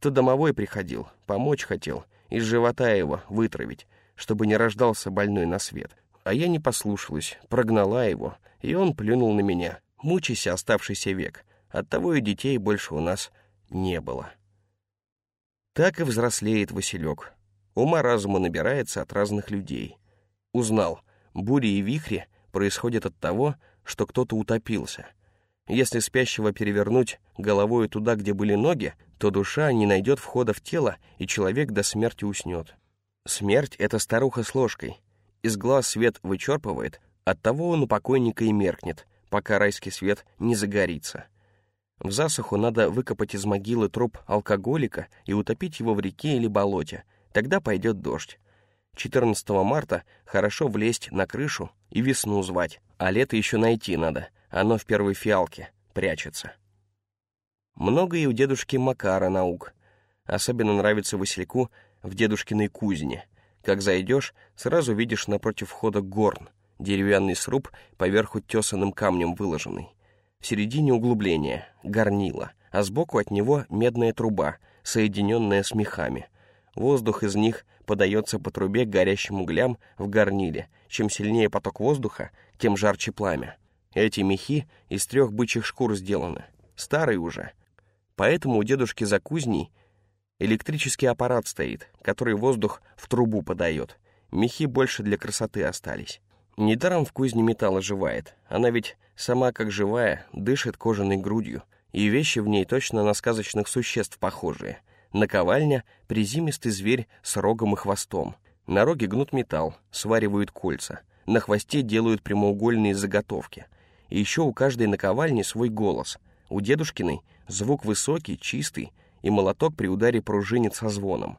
То домовой приходил, помочь хотел, из живота его вытравить, чтобы не рождался больной на свет. А я не послушалась, прогнала его, и он плюнул на меня. Мучайся оставшийся век. Оттого и детей больше у нас не было. Так и взрослеет Василек. Ума разума набирается от разных людей. Узнал, бури и вихри происходят от того, что кто-то утопился. Если спящего перевернуть головой туда, где были ноги, то душа не найдет входа в тело, и человек до смерти уснет. Смерть — это старуха с ложкой. Из глаз свет вычерпывает, оттого он у покойника и меркнет, пока райский свет не загорится. В засуху надо выкопать из могилы труп алкоголика и утопить его в реке или болоте, тогда пойдет дождь. 14 марта хорошо влезть на крышу и весну звать, а лето еще найти надо, оно в первой фиалке прячется. Много и у дедушки Макара наук. Особенно нравится Васильку в дедушкиной кузне. Как зайдешь, сразу видишь напротив входа горн, деревянный сруб поверху тесаным камнем выложенный. В середине углубления — горнило, а сбоку от него медная труба, соединенная с мехами. Воздух из них подается по трубе к горящим углям в горниле. Чем сильнее поток воздуха, тем жарче пламя. Эти мехи из трех бычьих шкур сделаны, старые уже. Поэтому у дедушки за кузней электрический аппарат стоит, который воздух в трубу подает. Мехи больше для красоты остались. Недаром в кузне металл оживает. Она ведь сама как живая, дышит кожаной грудью, и вещи в ней точно на сказочных существ похожие. Наковальня — призимистый зверь с рогом и хвостом. На роге гнут металл, сваривают кольца. На хвосте делают прямоугольные заготовки. И еще у каждой наковальни свой голос. У дедушкиной звук высокий, чистый, и молоток при ударе пружинит со звоном.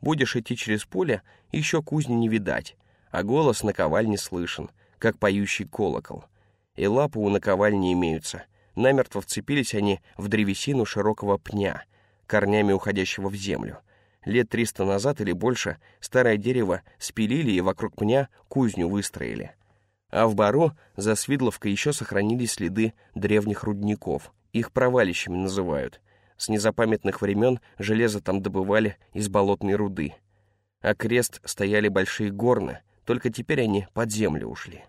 Будешь идти через поле, еще кузни не видать а голос наковальни слышен, как поющий колокол. И лапы у наковальни имеются. Намертво вцепились они в древесину широкого пня, корнями уходящего в землю. Лет триста назад или больше старое дерево спилили и вокруг пня кузню выстроили. А в бару за Свидловкой еще сохранились следы древних рудников. Их провалищами называют. С незапамятных времен железо там добывали из болотной руды. А крест стояли большие горны, только теперь они под землю ушли.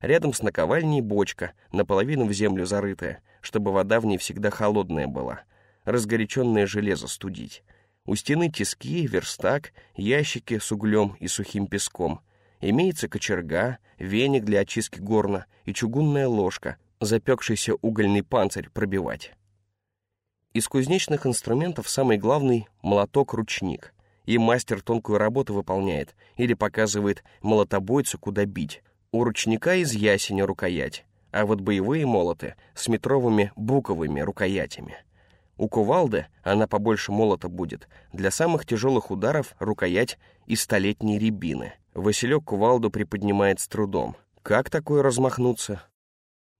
Рядом с наковальней бочка, наполовину в землю зарытая, чтобы вода в ней всегда холодная была, разгоряченное железо студить. У стены тиски, верстак, ящики с углем и сухим песком. Имеется кочерга, веник для очистки горна и чугунная ложка, запекшийся угольный панцирь пробивать. Из кузнечных инструментов самый главный — молоток-ручник — и мастер тонкую работу выполняет или показывает молотобойцу, куда бить. У ручника из ясеня рукоять, а вот боевые молоты с метровыми буковыми рукоятями. У кувалды, она побольше молота будет, для самых тяжелых ударов рукоять из столетней рябины. Василек кувалду приподнимает с трудом. Как такое размахнуться?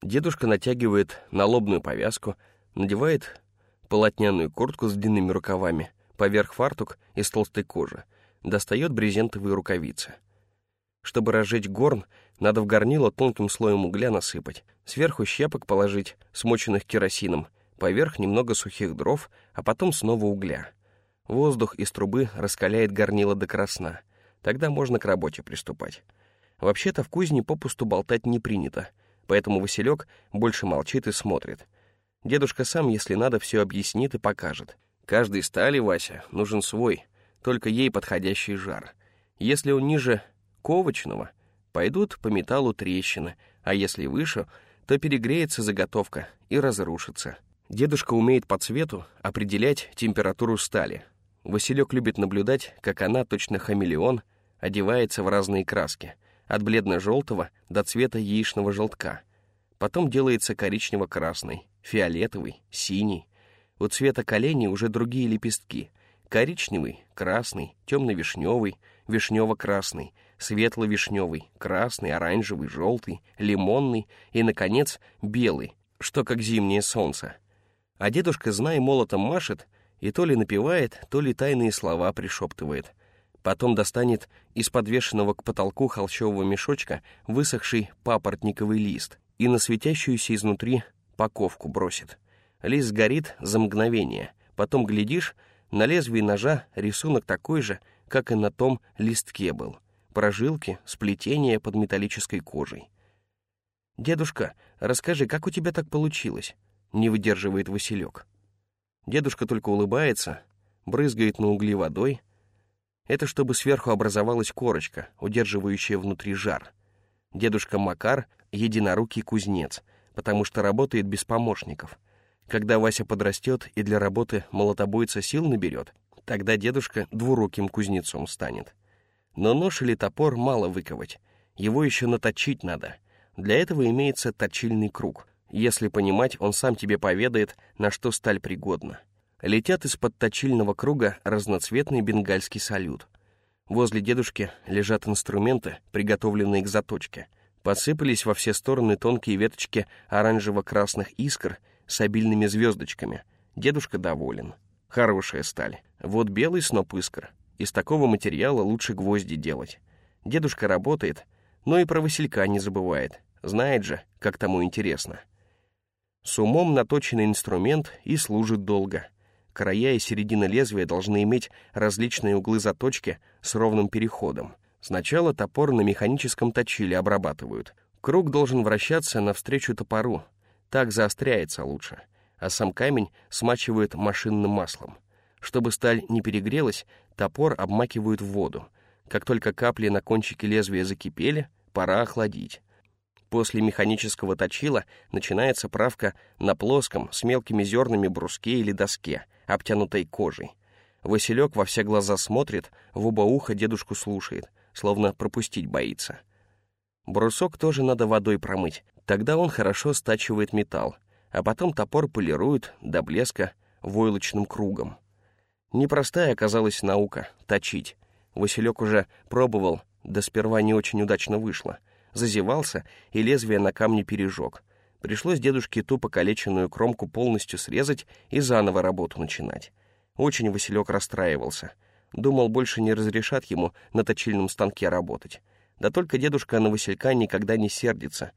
Дедушка натягивает налобную повязку, надевает полотняную куртку с длинными рукавами, поверх фартук из толстой кожи, достает брезентовые рукавицы. Чтобы разжечь горн, надо в горнило тонким слоем угля насыпать, сверху щепок положить, смоченных керосином, поверх немного сухих дров, а потом снова угля. Воздух из трубы раскаляет горнило до красна. Тогда можно к работе приступать. Вообще-то в кузне попусту болтать не принято, поэтому Василек больше молчит и смотрит. Дедушка сам, если надо, все объяснит и покажет. Каждой стали, Вася, нужен свой, только ей подходящий жар. Если он ниже ковочного, пойдут по металлу трещины, а если выше, то перегреется заготовка и разрушится. Дедушка умеет по цвету определять температуру стали. Василек любит наблюдать, как она, точно хамелеон, одевается в разные краски, от бледно-желтого до цвета яичного желтка. Потом делается коричнево-красный, фиолетовый, синий, у цвета коленей уже другие лепестки. Коричневый, красный, темно-вишневый, вишнево-красный, светло-вишневый, красный, оранжевый, желтый, лимонный и, наконец, белый, что как зимнее солнце. А дедушка, зная, молотом машет, и то ли напевает, то ли тайные слова пришептывает. Потом достанет из подвешенного к потолку холщового мешочка высохший папоротниковый лист и на светящуюся изнутри паковку бросит. Лист горит за мгновение. Потом глядишь, на лезвии ножа рисунок такой же, как и на том листке был. Прожилки, сплетения под металлической кожей. «Дедушка, расскажи, как у тебя так получилось?» — не выдерживает Василек. Дедушка только улыбается, брызгает на угли водой. Это чтобы сверху образовалась корочка, удерживающая внутри жар. Дедушка Макар — единорукий кузнец, потому что работает без помощников. Когда Вася подрастет и для работы молотобойца сил наберет, тогда дедушка двуруким кузнецом станет. Но нож или топор мало выковать, его еще наточить надо. Для этого имеется точильный круг. Если понимать, он сам тебе поведает, на что сталь пригодна. Летят из-под точильного круга разноцветный бенгальский салют. Возле дедушки лежат инструменты, приготовленные к заточке. Посыпались во все стороны тонкие веточки оранжево-красных искр с обильными звездочками. Дедушка доволен. Хорошая сталь. Вот белый сноп искр. Из такого материала лучше гвозди делать. Дедушка работает, но и про Василька не забывает. Знает же, как тому интересно. С умом наточенный инструмент и служит долго — Края и середина лезвия должны иметь различные углы заточки с ровным переходом. Сначала топор на механическом точиле обрабатывают. Круг должен вращаться навстречу топору. Так заостряется лучше. А сам камень смачивают машинным маслом. Чтобы сталь не перегрелась, топор обмакивают в воду. Как только капли на кончике лезвия закипели, пора охладить. После механического точила начинается правка на плоском с мелкими зернами бруске или доске — обтянутой кожей. Василек во все глаза смотрит, в оба уха дедушку слушает, словно пропустить боится. Брусок тоже надо водой промыть, тогда он хорошо стачивает металл, а потом топор полирует до блеска войлочным кругом. Непростая оказалась наука — точить. Василек уже пробовал, да сперва не очень удачно вышло. Зазевался, и лезвие на камне пережег. Пришлось дедушке ту покалеченную кромку полностью срезать и заново работу начинать. Очень Василек расстраивался. Думал, больше не разрешат ему на точильном станке работать. Да только дедушка на Василька никогда не сердится.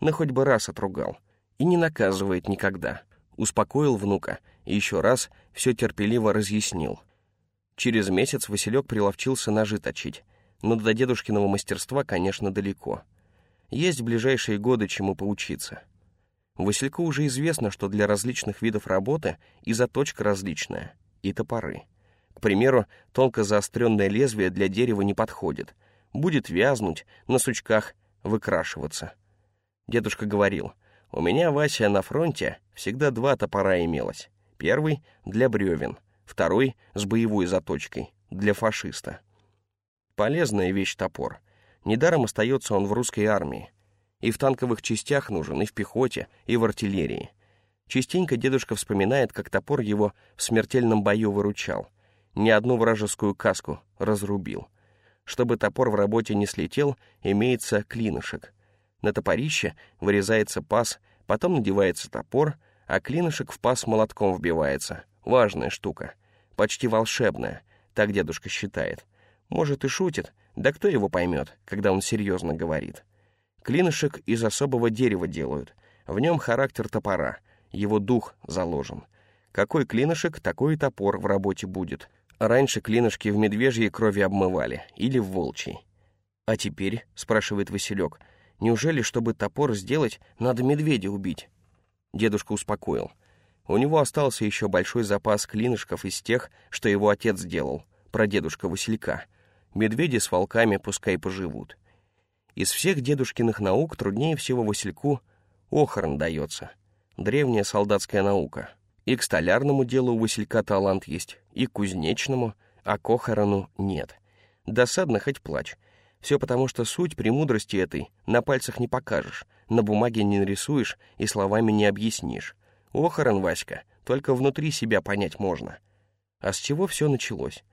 На хоть бы раз отругал. И не наказывает никогда. Успокоил внука и еще раз все терпеливо разъяснил. Через месяц Василек приловчился ножи точить, но до дедушкиного мастерства, конечно, далеко. Есть ближайшие годы чему поучиться. Васильку уже известно, что для различных видов работы и заточка различная, и топоры. Примеру, тонко заостренное лезвие для дерева не подходит. Будет вязнуть, на сучках выкрашиваться. Дедушка говорил, «У меня, Вася, на фронте всегда два топора имелось. Первый — для бревен, второй — с боевой заточкой, для фашиста. Полезная вещь топор. Недаром остается он в русской армии. И в танковых частях нужен, и в пехоте, и в артиллерии. Частенько дедушка вспоминает, как топор его в смертельном бою выручал. Ни одну вражескую каску разрубил. Чтобы топор в работе не слетел, имеется клинышек. На топорище вырезается паз, потом надевается топор, а клинышек в паз молотком вбивается. Важная штука. Почти волшебная, так дедушка считает. Может и шутит, да кто его поймет, когда он серьезно говорит. Клинышек из особого дерева делают. В нем характер топора, его дух заложен. Какой клинышек, такой и топор в работе будет. Раньше клинышки в медвежьей крови обмывали или в волчьей. «А теперь?» — спрашивает Василек. «Неужели, чтобы топор сделать, надо медведя убить?» Дедушка успокоил. У него остался еще большой запас клинышков из тех, что его отец сделал, про дедушка Василька. Медведи с волками пускай поживут. Из всех дедушкиных наук труднее всего Васильку охорон дается. Древняя солдатская наука. И к столярному делу у Василька талант есть, и к кузнечному, а к охорону нет. Досадно хоть плачь. Все потому, что суть премудрости этой на пальцах не покажешь, на бумаге не нарисуешь и словами не объяснишь. Охорон, Васька, только внутри себя понять можно. А с чего все началось?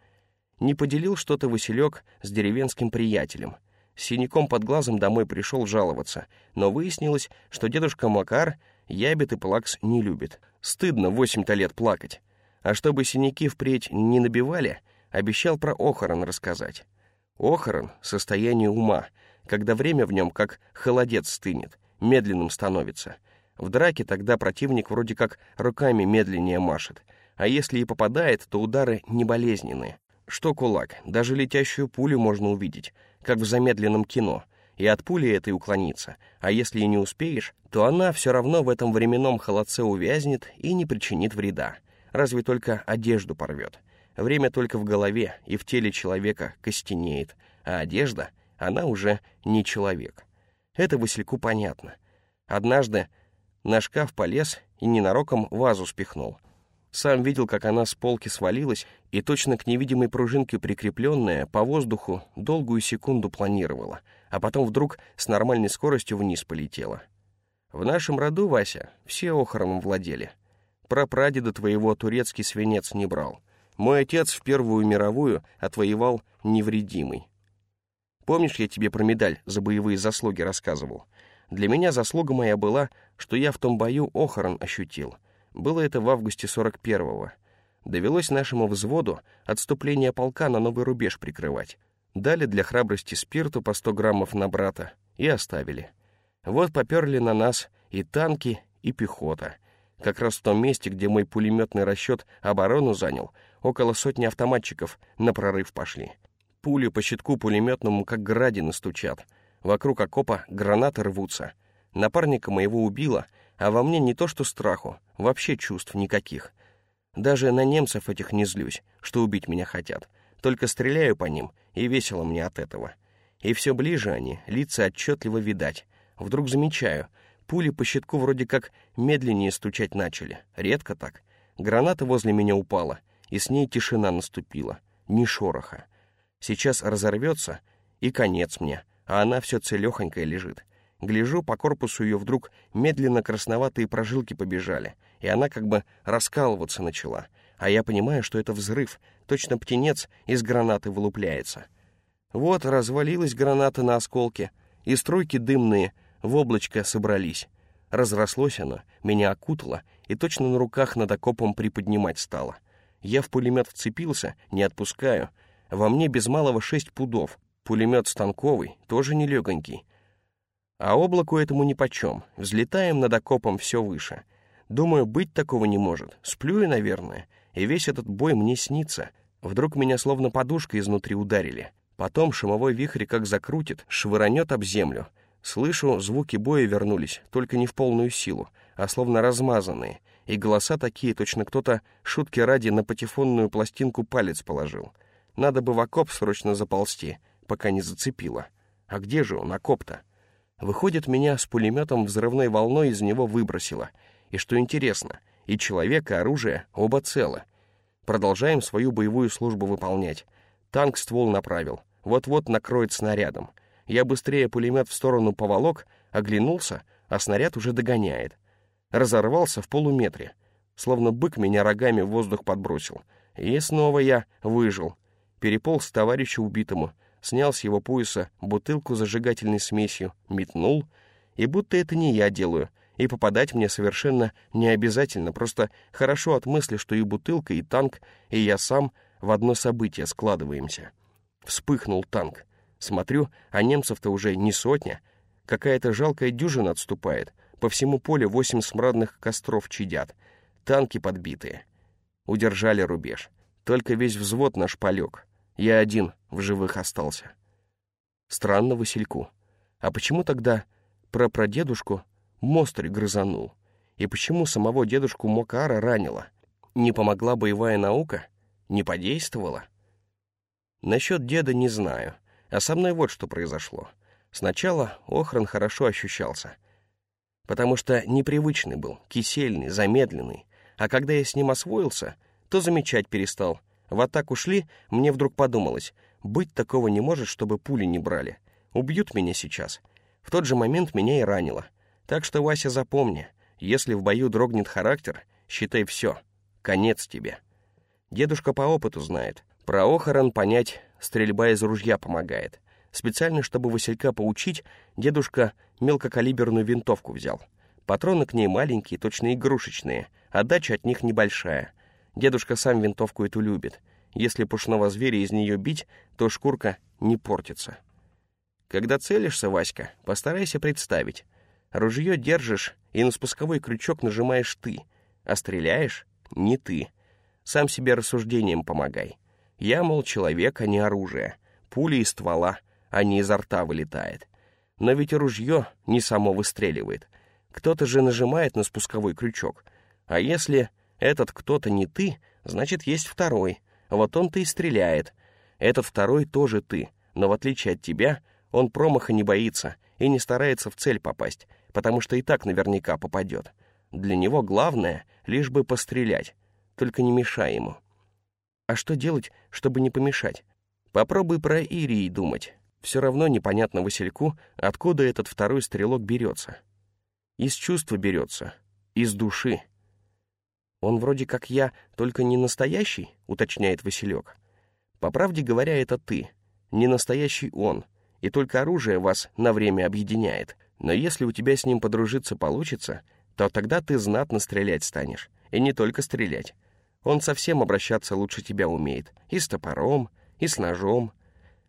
Не поделил что-то Василек с деревенским приятелем — с синяком под глазом домой пришел жаловаться, но выяснилось, что дедушка Макар ябед и плакс не любит. Стыдно восемь-то лет плакать. А чтобы синяки впредь не набивали, обещал про охорон рассказать. Охорон — состояние ума, когда время в нем как холодец стынет, медленным становится. В драке тогда противник вроде как руками медленнее машет, а если и попадает, то удары не болезненные. Что кулак, даже летящую пулю можно увидеть — как в замедленном кино, и от пули этой уклониться, а если и не успеешь, то она все равно в этом временном холодце увязнет и не причинит вреда, разве только одежду порвет. Время только в голове, и в теле человека костенеет, а одежда, она уже не человек. Это Васильку понятно. Однажды на шкаф полез и ненароком вазу спихнул. Сам видел, как она с полки свалилась, и точно к невидимой пружинке прикрепленная по воздуху долгую секунду планировала, а потом вдруг с нормальной скоростью вниз полетела. В нашем роду, Вася, все охороном владели. Про прадеда твоего турецкий свинец не брал. Мой отец в Первую мировую отвоевал невредимый. Помнишь, я тебе про медаль за боевые заслуги рассказывал? Для меня заслуга моя была, что я в том бою охорон ощутил. Было это в августе 41-го. Довелось нашему взводу отступление полка на новый рубеж прикрывать. Дали для храбрости спирту по 100 граммов на брата и оставили. Вот поперли на нас и танки, и пехота. Как раз в том месте, где мой пулеметный расчет оборону занял — около сотни автоматчиков на прорыв пошли. Пули по щитку пулеметному как градины стучат. Вокруг окопа гранаты рвутся. Напарника моего убило, а во мне не то что страху, вообще чувств никаких. Даже на немцев этих не злюсь, что убить меня хотят. Только стреляю по ним, и весело мне от этого. И все ближе они, лица отчетливо видать. Вдруг замечаю, пули по щитку вроде как медленнее стучать начали. Редко так. Граната возле меня упала, и с ней тишина наступила, ни шороха. Сейчас разорвется, и конец мне, а она все целехонькая лежит. Гляжу, по корпусу ее вдруг медленно красноватые прожилки побежали, и она как бы раскалываться начала. А я понимаю, что это взрыв, точно птенец из гранаты вылупляется. Вот развалилась граната на осколке, и струйки дымные в облачко собрались. Разрослось оно, меня окутало, и точно на руках над окопом приподнимать стало — я в пулемет вцепился, не отпускаю. Во мне без малого шесть пудов. Пулемет станковый, тоже не легонький. А облаку этому нипочем. Взлетаем над окопом все выше. Думаю, быть такого не может. Сплю я, наверное, и весь этот бой мне снится. Вдруг меня словно подушкой изнутри ударили. Потом шумовой вихрь как закрутит, швыранет об землю. Слышу, звуки боя вернулись, только не в полную силу, а словно размазанные — и голоса такие, точно кто-то шутки ради на патефонную пластинку палец положил. Надо бы в окоп срочно заползти, пока не зацепило. А где же он, окоп-то? Выходит, меня с пулеметом взрывной волной из него выбросило. И что интересно, и человек, и оружие оба целы. Продолжаем свою боевую службу выполнять. Танк ствол направил. Вот-вот накроет снарядом. Я быстрее пулемет в сторону поволок, оглянулся, а снаряд уже догоняет разорвался в полуметре, словно бык меня рогами в воздух подбросил. И снова я выжил. Переполз товарищу убитому, снял с его пояса бутылку зажигательной смесью, метнул, и будто это не я делаю, и попадать мне совершенно не обязательно, просто хорошо от мысли, что и бутылка, и танк, и я сам в одно событие складываемся. Вспыхнул танк. Смотрю, а немцев-то уже не сотня, какая-то жалкая дюжина отступает — по всему полю восемь смрадных костров чадят. Танки подбитые. Удержали рубеж. Только весь взвод наш полег. Я один в живых остался. Странно Васильку. А почему тогда про прадедушку мостырь грызанул? И почему самого дедушку Мокара ранило? Не помогла боевая наука? Не подействовала? Насчет деда не знаю. А со мной вот что произошло. Сначала Охран хорошо ощущался — потому что непривычный был, кисельный, замедленный. А когда я с ним освоился, то замечать перестал. В атаку шли, мне вдруг подумалось, быть такого не может, чтобы пули не брали. Убьют меня сейчас. В тот же момент меня и ранило. Так что, Вася, запомни, если в бою дрогнет характер, считай все, конец тебе. Дедушка по опыту знает. Про охорон понять стрельба из ружья помогает. Специально, чтобы Василька поучить, дедушка мелкокалиберную винтовку взял. Патроны к ней маленькие, точно игрушечные, а дача от них небольшая. Дедушка сам винтовку эту любит. Если пушного зверя из нее бить, то шкурка не портится. Когда целишься, Васька, постарайся представить. Ружье держишь, и на спусковой крючок нажимаешь ты, а стреляешь — не ты. Сам себе рассуждением помогай. Я, мол, человек, а не оружие. Пули из ствола — а не изо рта вылетает. Но ведь ружье не само выстреливает. Кто-то же нажимает на спусковой крючок. А если этот кто-то не ты, значит, есть второй. Вот он-то и стреляет. Этот второй тоже ты, но в отличие от тебя, он промаха не боится и не старается в цель попасть, потому что и так наверняка попадет. Для него главное — лишь бы пострелять, только не мешай ему. А что делать, чтобы не помешать? Попробуй про Ирии думать. Все равно непонятно Васильку, откуда этот второй стрелок берется. Из чувства берется, из души. Он вроде как я, только не настоящий, уточняет Василек. По правде говоря, это ты, не настоящий он, и только оружие вас на время объединяет. Но если у тебя с ним подружиться получится, то тогда ты знатно стрелять станешь. И не только стрелять. Он совсем обращаться лучше тебя умеет. И с топором, и с ножом.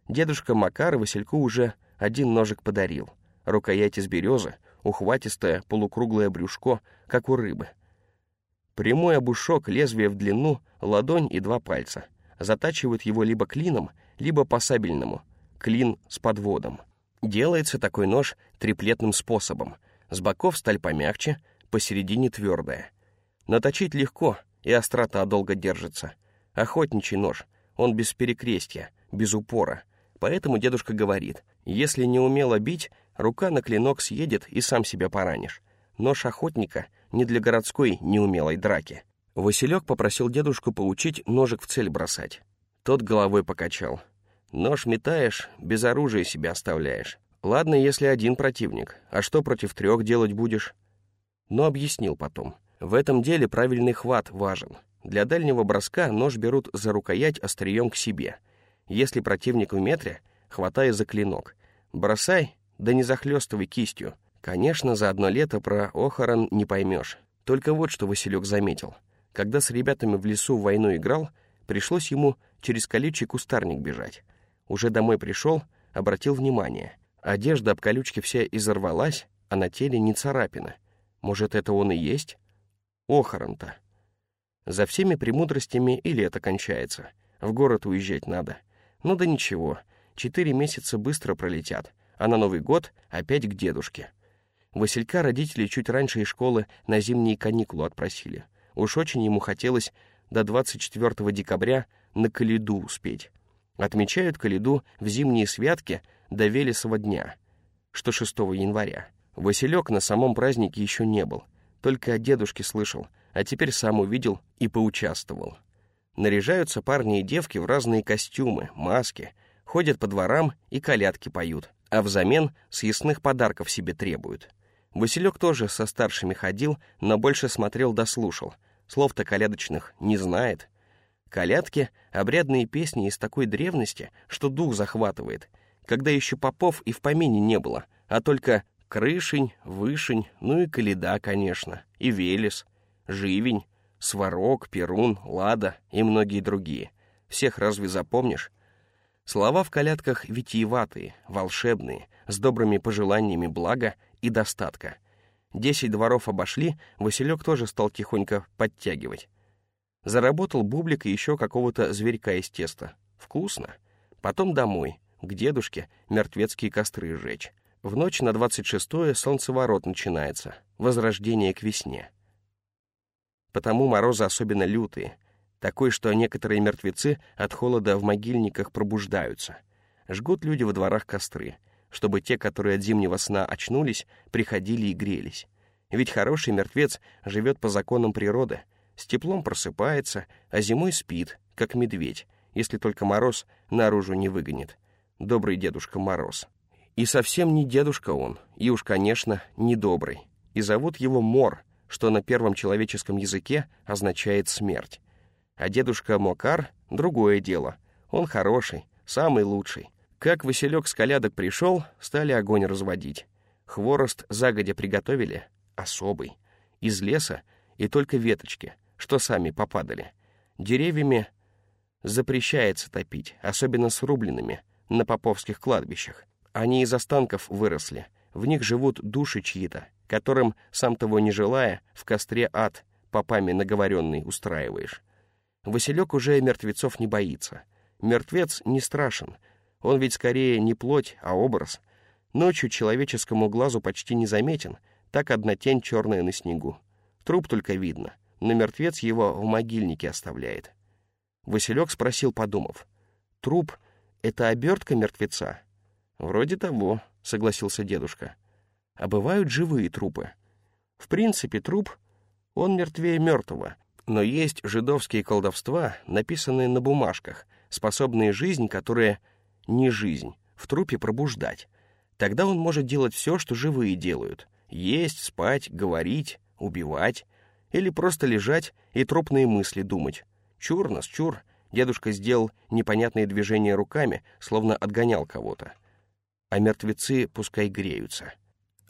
Дедушка Макар Васильку уже один ножик подарил. Рукоять из березы, ухватистое полукруглое брюшко, как у рыбы. Прямой обушок, лезвие в длину, ладонь и два пальца. Затачивают его либо клином, либо по сабельному. Клин с подводом. Делается такой нож триплетным способом. С боков сталь помягче, посередине твердая. Наточить легко, и острота долго держится. Охотничий нож, он без перекрестья, без упора. Поэтому дедушка говорит, если не умело бить, рука на клинок съедет и сам себя поранишь. Нож охотника не для городской неумелой драки. Василек попросил дедушку поучить ножик в цель бросать. Тот головой покачал. Нож метаешь, без оружия себя оставляешь. Ладно, если один противник, а что против трех делать будешь? Но объяснил потом. В этом деле правильный хват важен. Для дальнего броска нож берут за рукоять острием к себе. Если противник в метре, хватай за клинок. Бросай, да не захлестывай кистью. Конечно, за одно лето про Охорон не поймешь. Только вот что Василек заметил. Когда с ребятами в лесу в войну играл, пришлось ему через колючий кустарник бежать. Уже домой пришел, обратил внимание. Одежда об колючке вся изорвалась, а на теле не царапина. Может, это он и есть? Охорон-то. За всеми премудростями и лето кончается. В город уезжать надо. Ну да ничего, четыре месяца быстро пролетят, а на Новый год опять к дедушке. Василька родители чуть раньше из школы на зимние каникулы отпросили. Уж очень ему хотелось до 24 декабря на Калиду успеть. Отмечают Калиду в зимние святки до Велесова дня, что 6 января. Василек на самом празднике еще не был, только о дедушке слышал, а теперь сам увидел и поучаствовал. Наряжаются парни и девки в разные костюмы, маски, ходят по дворам и колядки поют, а взамен съестных подарков себе требуют. Василек тоже со старшими ходил, но больше смотрел да слушал. Слов-то колядочных не знает. Колядки — обрядные песни из такой древности, что дух захватывает, когда еще попов и в помине не было, а только крышень, вышень, ну и каледа, конечно, и велес, живень, сварог, перун, лада и многие другие. Всех разве запомнишь? Слова в колядках витиеватые, волшебные, с добрыми пожеланиями блага и достатка. Десять дворов обошли, Василек тоже стал тихонько подтягивать. Заработал бублик и еще какого-то зверька из теста. Вкусно. Потом домой, к дедушке, мертвецкие костры сжечь. В ночь на 26-е солнцеворот начинается, возрождение к весне. Потому морозы особенно лютые, такой, что некоторые мертвецы от холода в могильниках пробуждаются. Жгут люди во дворах костры — чтобы те, которые от зимнего сна очнулись, приходили и грелись. Ведь хороший мертвец живет по законам природы, с теплом просыпается, а зимой спит, как медведь, если только мороз наружу не выгонит. Добрый дедушка Мороз. И совсем не дедушка он, и уж, конечно, не добрый. И зовут его Мор, что на первом человеческом языке означает смерть. А дедушка Мокар — другое дело. Он хороший, самый лучший. Как Василек с колядок пришел, стали огонь разводить. Хворост загодя приготовили, особый, из леса и только веточки, что сами попадали. Деревьями запрещается топить, особенно срубленными, на поповских кладбищах. Они из останков выросли, в них живут души чьи-то, которым, сам того не желая, в костре ад попами наговоренный устраиваешь. Василек уже мертвецов не боится. Мертвец не страшен — он ведь скорее не плоть, а образ. Ночью человеческому глазу почти незаметен, так одна тень черная на снегу. Труп только видно, но мертвец его в могильнике оставляет. Василек спросил, подумав. «Труп — это обертка мертвеца?» «Вроде того», — согласился дедушка. «А бывают живые трупы?» «В принципе, труп, он мертвее мертвого, но есть жидовские колдовства, написанные на бумажках, способные жизнь, которая не жизнь, в трупе пробуждать. Тогда он может делать все, что живые делают. Есть, спать, говорить, убивать. Или просто лежать и трупные мысли думать. Чур нас, чур. Дедушка сделал непонятные движения руками, словно отгонял кого-то. А мертвецы пускай греются.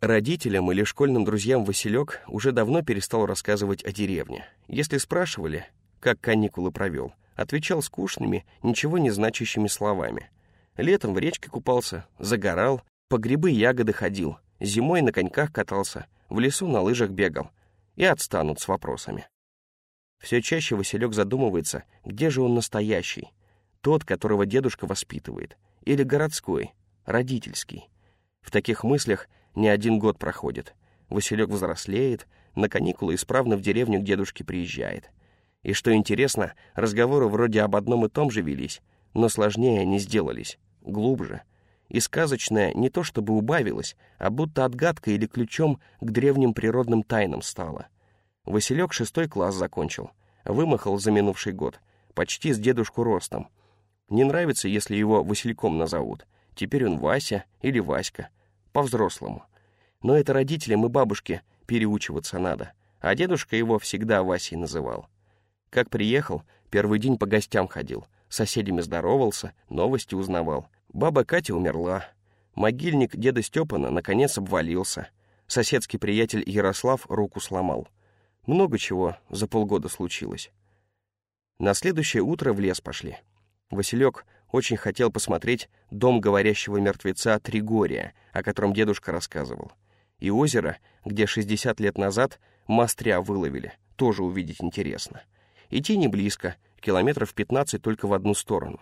Родителям или школьным друзьям Василек уже давно перестал рассказывать о деревне. Если спрашивали, как каникулы провел, отвечал скучными, ничего не значащими словами. Летом в речке купался, загорал, по грибы ягоды ходил, зимой на коньках катался, в лесу на лыжах бегал. И отстанут с вопросами. Все чаще Василек задумывается, где же он настоящий. Тот, которого дедушка воспитывает. Или городской, родительский. В таких мыслях не один год проходит. Василек взрослеет, на каникулы исправно в деревню к дедушке приезжает. И что интересно, разговоры вроде об одном и том же велись, но сложнее они сделались, глубже. И сказочное не то чтобы убавилось, а будто отгадкой или ключом к древним природным тайнам стало. Василек шестой класс закончил, вымахал за минувший год, почти с дедушку ростом. Не нравится, если его Васильком назовут. Теперь он Вася или Васька — по-взрослому. Но это родителям и бабушке переучиваться надо, а дедушка его всегда Васей называл. Как приехал, первый день по гостям ходил, соседями здоровался, новости узнавал. Баба Катя умерла. Могильник деда Степана наконец обвалился. Соседский приятель Ярослав руку сломал. Много чего за полгода случилось. На следующее утро в лес пошли. Василек очень хотел посмотреть дом говорящего мертвеца Тригория, о котором дедушка рассказывал. И озеро, где 60 лет назад мастря выловили, тоже увидеть интересно. Идти не близко, километров 15 только в одну сторону.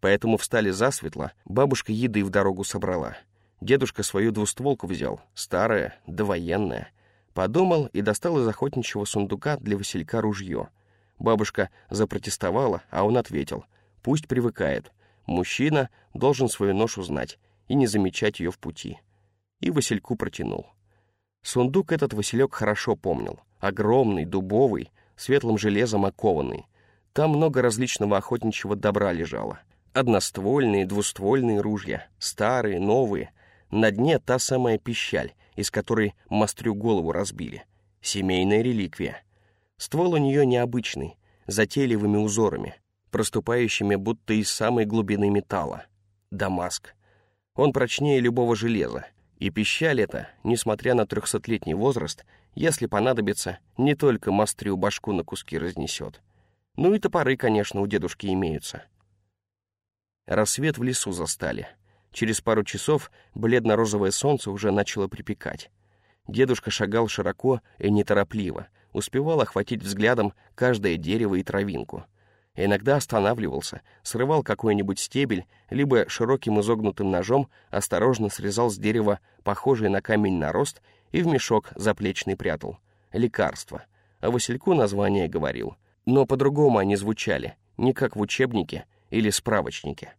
Поэтому встали засветло, бабушка еды в дорогу собрала. Дедушка свою двустволку взял, старая, довоенная. Подумал и достал из охотничьего сундука для Василька ружье. Бабушка запротестовала, а он ответил — Пусть привыкает. Мужчина должен свою ношу знать и не замечать ее в пути. И Васильку протянул. Сундук этот Василек хорошо помнил. Огромный, дубовый, светлым железом окованный. Там много различного охотничьего добра лежало. Одноствольные, двуствольные ружья, старые, новые. На дне та самая пищаль, из которой мастрю голову разбили. Семейная реликвия. Ствол у нее необычный, затейливыми узорами проступающими будто из самой глубины металла. Дамаск. Он прочнее любого железа. И пищаль это, несмотря на трехсотлетний возраст, если понадобится, не только мастрю башку на куски разнесет. Ну и топоры, конечно, у дедушки имеются. Рассвет в лесу застали. Через пару часов бледно-розовое солнце уже начало припекать. Дедушка шагал широко и неторопливо, успевал охватить взглядом каждое дерево и травинку — Иногда останавливался, срывал какой-нибудь стебель, либо широким изогнутым ножом осторожно срезал с дерева похожий на камень нарост и в мешок заплечный прятал. Лекарство. А Васильку название говорил. Но по-другому они звучали, не как в учебнике или справочнике.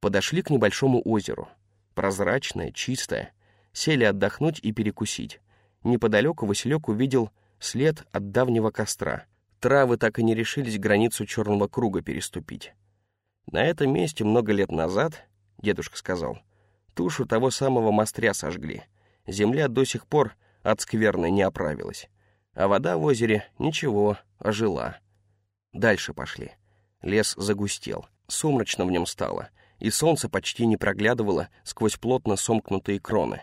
Подошли к небольшому озеру. Прозрачное, чистое. Сели отдохнуть и перекусить. Неподалеку Василек увидел след от давнего костра — Травы так и не решились границу черного круга переступить. На этом месте много лет назад, дедушка сказал, тушу того самого мостря сожгли. Земля до сих пор от скверны не оправилась. А вода в озере ничего, ожила. Дальше пошли. Лес загустел, сумрачно в нем стало, и солнце почти не проглядывало сквозь плотно сомкнутые кроны.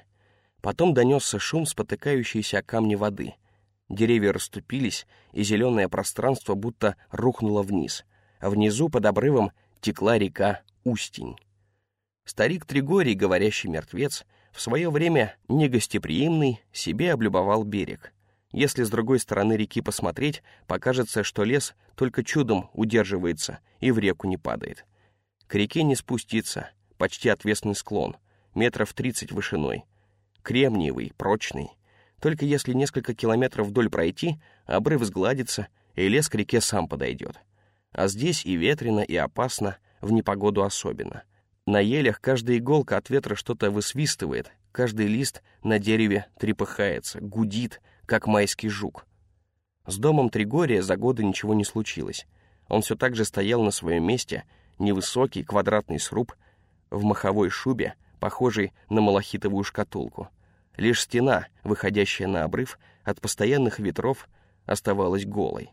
Потом донесся шум спотыкающейся о камни воды — Деревья расступились, и зеленое пространство будто рухнуло вниз, а внизу под обрывом текла река Устень. Старик Тригорий, говорящий мертвец, в свое время негостеприимный, себе облюбовал берег. Если с другой стороны реки посмотреть, покажется, что лес только чудом удерживается и в реку не падает. К реке не спуститься, почти отвесный склон, метров тридцать вышиной. Кремниевый, прочный, только если несколько километров вдоль пройти, обрыв сгладится, и лес к реке сам подойдет. А здесь и ветрено, и опасно, в непогоду особенно. На елях каждая иголка от ветра что-то высвистывает, каждый лист на дереве трепыхается, гудит, как майский жук. С домом Тригория за годы ничего не случилось. Он все так же стоял на своем месте, невысокий квадратный сруб, в маховой шубе, похожей на малахитовую шкатулку. Лишь стена, выходящая на обрыв, от постоянных ветров оставалась голой.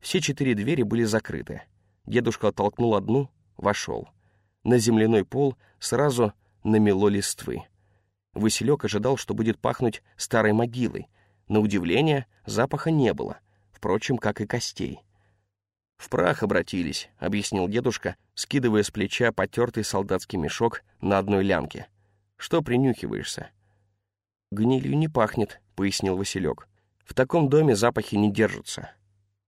Все четыре двери были закрыты. Дедушка оттолкнул одну, вошел. На земляной пол сразу намело листвы. Василек ожидал, что будет пахнуть старой могилой. На удивление, запаха не было, впрочем, как и костей. «В прах обратились», — объяснил дедушка, скидывая с плеча потертый солдатский мешок на одной лямке. «Что принюхиваешься?» «Гнилью не пахнет», — пояснил Василек. «В таком доме запахи не держатся».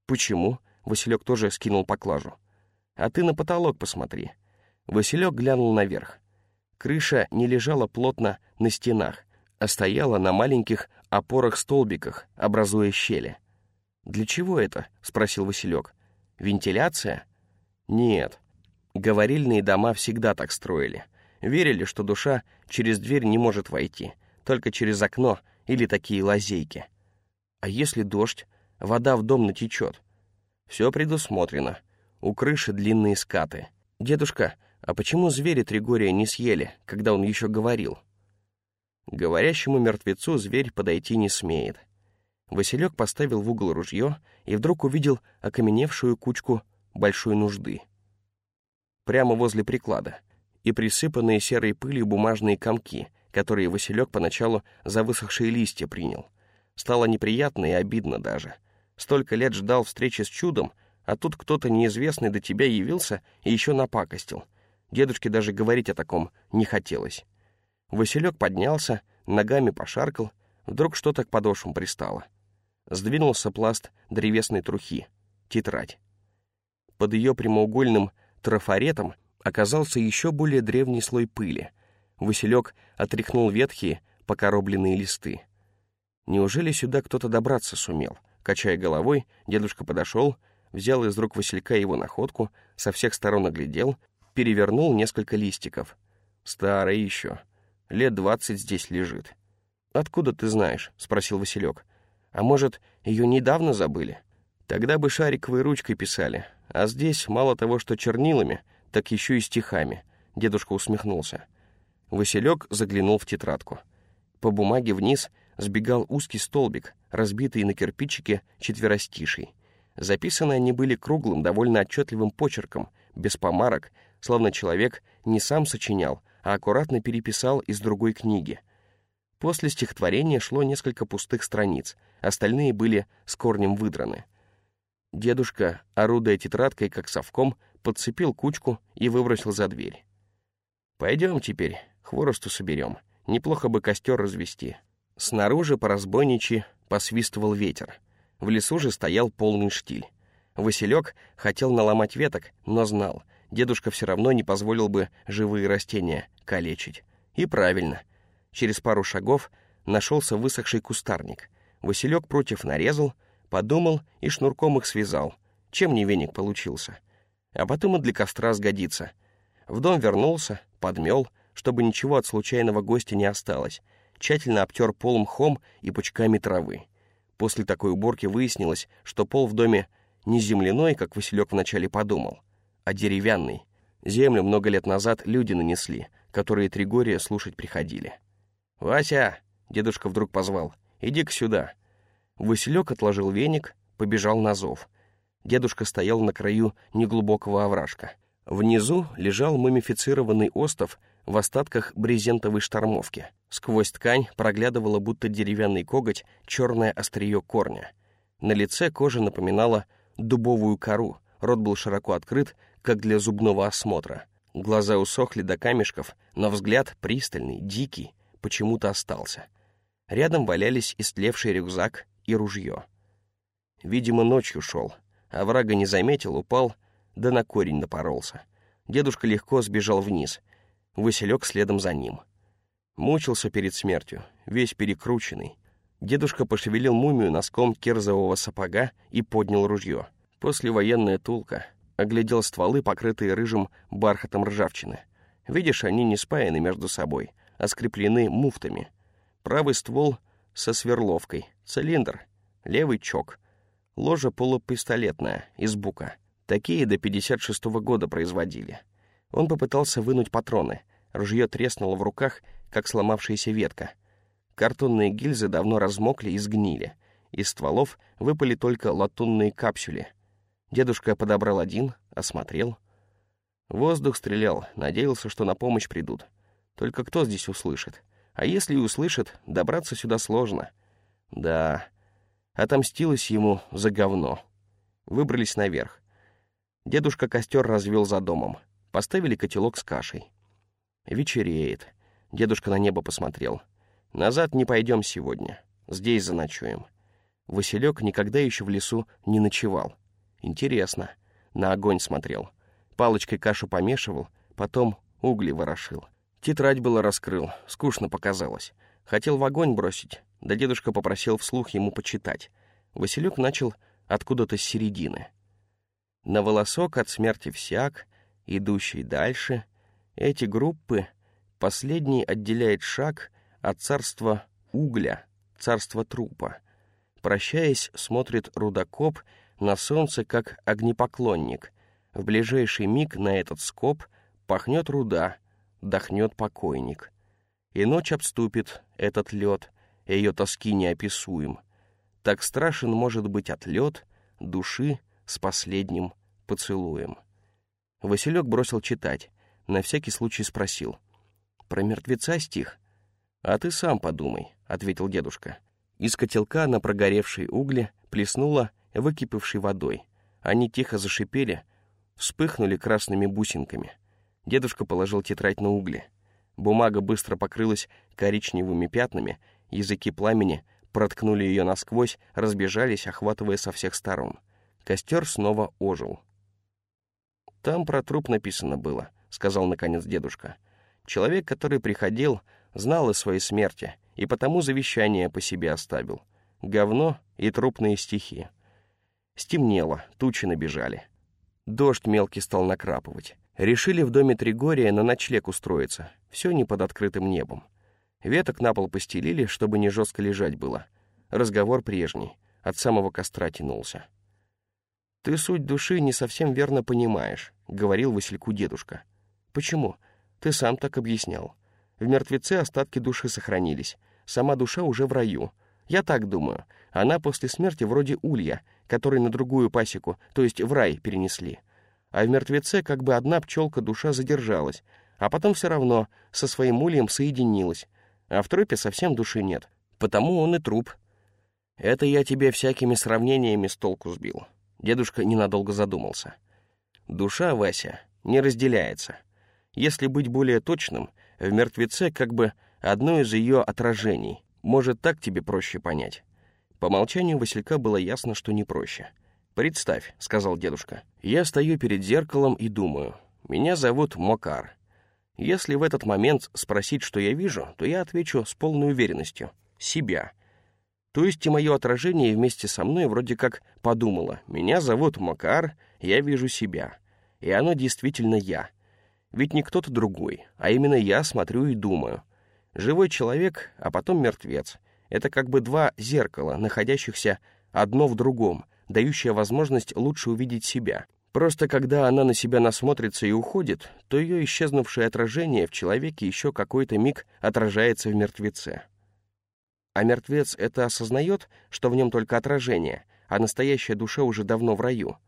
«Почему?» — Василек тоже скинул поклажу. «А ты на потолок посмотри». Василек глянул наверх. Крыша не лежала плотно на стенах, а стояла на маленьких опорах-столбиках, образуя щели. «Для чего это?» — спросил Василек. «Вентиляция?» «Нет. Говорильные дома всегда так строили. Верили, что душа через дверь не может войти, только через окно или такие лазейки. А если дождь, вода в дом натечет? Все предусмотрено. У крыши длинные скаты. Дедушка, а почему звери Тригория не съели, когда он еще говорил? Говорящему мертвецу зверь подойти не смеет. Василек поставил в угол ружье и вдруг увидел окаменевшую кучку большой нужды. Прямо возле приклада и присыпанные серой пылью бумажные комки, которые Василек поначалу за высохшие листья принял. Стало неприятно и обидно даже. Столько лет ждал встречи с чудом, а тут кто-то неизвестный до тебя явился и еще напакостил. Дедушке даже говорить о таком не хотелось. Василек поднялся, ногами пошаркал, вдруг что-то к подошвам пристало. Сдвинулся пласт древесной трухи, тетрадь. Под ее прямоугольным трафаретом оказался еще более древний слой пыли. Василек отряхнул ветхие, покоробленные листы. Неужели сюда кто-то добраться сумел? Качая головой, дедушка подошел, взял из рук Василька его находку, со всех сторон оглядел, перевернул несколько листиков. Старый еще. Лет двадцать здесь лежит. «Откуда ты знаешь?» — спросил Василек. «А может, ее недавно забыли? Тогда бы шариковой ручкой писали. А здесь мало того, что чернилами, так еще и стихами». Дедушка усмехнулся. Василек заглянул в тетрадку. По бумаге вниз сбегал узкий столбик, разбитый на кирпичике четверостишей. Записаны они были круглым, довольно отчетливым почерком, без помарок, словно человек не сам сочинял, а аккуратно переписал из другой книги. После стихотворения шло несколько пустых страниц, остальные были с корнем выдраны. Дедушка, орудуя тетрадкой, как совком, подцепил кучку и выбросил за дверь. «Пойдем теперь, хворосту соберем. Неплохо бы костер развести». Снаружи по разбойничьи посвистывал ветер. В лесу же стоял полный штиль. Василек хотел наломать веток, но знал, дедушка все равно не позволил бы живые растения калечить. И правильно. Через пару шагов нашелся высохший кустарник. Василек против нарезал, подумал и шнурком их связал. Чем не веник получился. А потом и для костра сгодится. В дом вернулся, подмел, чтобы ничего от случайного гостя не осталось. Тщательно обтер пол мхом и пучками травы. После такой уборки выяснилось, что пол в доме не земляной, как Василек вначале подумал, а деревянный. Землю много лет назад люди нанесли, которые Тригория слушать приходили. «Вася!» — дедушка вдруг позвал. «Иди-ка сюда». Василек отложил веник, побежал на зов. Дедушка стоял на краю неглубокого овражка. Внизу лежал мумифицированный остов в остатках брезентовой штормовки. Сквозь ткань проглядывало, будто деревянный коготь, черное острие корня. На лице кожа напоминала дубовую кору, рот был широко открыт, как для зубного осмотра. Глаза усохли до камешков, но взгляд пристальный, дикий, почему-то остался. Рядом валялись истлевший рюкзак и ружье. Видимо, ночью шел, а врага не заметил, упал, да на корень напоролся. Дедушка легко сбежал вниз, Василек следом за ним. Мучился перед смертью, весь перекрученный. Дедушка пошевелил мумию носком керзового сапога и поднял ружье. Послевоенная тулка. Оглядел стволы, покрытые рыжим бархатом ржавчины. Видишь, они не спаяны между собой, а скреплены муфтами. Правый ствол со сверловкой, цилиндр, левый чок. Ложа полупистолетная, из бука. Такие до 56-го года производили. Он попытался вынуть патроны. Ружье треснуло в руках, как сломавшаяся ветка. Картонные гильзы давно размокли и сгнили. Из стволов выпали только латунные капсюли. Дедушка подобрал один, осмотрел. Воздух стрелял, надеялся, что на помощь придут. Только кто здесь услышит? А если и услышит, добраться сюда сложно. Да, отомстилась ему за говно. Выбрались наверх. Дедушка костер развел за домом. Поставили котелок с кашей. Вечереет. Дедушка на небо посмотрел. Назад не пойдем сегодня. Здесь заночуем. Василек никогда еще в лесу не ночевал. Интересно. На огонь смотрел. Палочкой кашу помешивал, потом угли ворошил. Тетрадь было раскрыл, скучно показалось. Хотел в огонь бросить, да дедушка попросил вслух ему почитать. Василек начал откуда-то с середины. На волосок от смерти всяк, идущий дальше, эти группы, последний отделяет шаг от царства угля, царства трупа. Прощаясь, смотрит рудокоп на солнце, как огнепоклонник. В ближайший миг на этот скоб пахнет руда, дохнет покойник. И ночь обступит этот лед, ее тоски неописуем. Так страшен может быть отлет души с последним поцелуем. Василек бросил читать, на всякий случай спросил. «Про мертвеца стих?» «А ты сам подумай», — ответил дедушка. Из котелка на прогоревшие угли плеснула выкипевшей водой. Они тихо зашипели, вспыхнули красными бусинками — Дедушка положил тетрадь на угли. Бумага быстро покрылась коричневыми пятнами, языки пламени проткнули ее насквозь, разбежались, охватывая со всех сторон. Костер снова ожил. «Там про труп написано было», — сказал наконец дедушка. «Человек, который приходил, знал о своей смерти, и потому завещание по себе оставил. Говно и трупные стихи». Стемнело, тучи набежали. Дождь мелкий стал накрапывать. Решили в доме Тригория на ночлег устроиться. Все не под открытым небом. Веток на пол постелили, чтобы не жестко лежать было. Разговор прежний. От самого костра тянулся. «Ты суть души не совсем верно понимаешь», — говорил Васильку дедушка. «Почему? Ты сам так объяснял. В мертвеце остатки души сохранились. Сама душа уже в раю. Я так думаю. Она после смерти вроде улья, который на другую пасеку, то есть в рай, перенесли а в мертвеце как бы одна пчелка душа задержалась, а потом все равно со своим ульем соединилась, а в трупе совсем души нет, потому он и труп. Это я тебе всякими сравнениями с толку сбил. Дедушка ненадолго задумался. Душа, Вася, не разделяется. Если быть более точным, в мертвеце как бы одно из ее отражений. Может, так тебе проще понять. По молчанию Василька было ясно, что не проще — «Представь», — сказал дедушка, — «я стою перед зеркалом и думаю. Меня зовут Мокар. Если в этот момент спросить, что я вижу, то я отвечу с полной уверенностью — себя. То есть и мое отражение вместе со мной вроде как подумало. Меня зовут Макар, я вижу себя. И оно действительно я. Ведь не кто-то другой, а именно я смотрю и думаю. Живой человек, а потом мертвец. Это как бы два зеркала, находящихся одно в другом — дающая возможность лучше увидеть себя. Просто когда она на себя насмотрится и уходит, то ее исчезнувшее отражение в человеке еще какой-то миг отражается в мертвеце. А мертвец это осознает, что в нем только отражение, а настоящая душа уже давно в раю?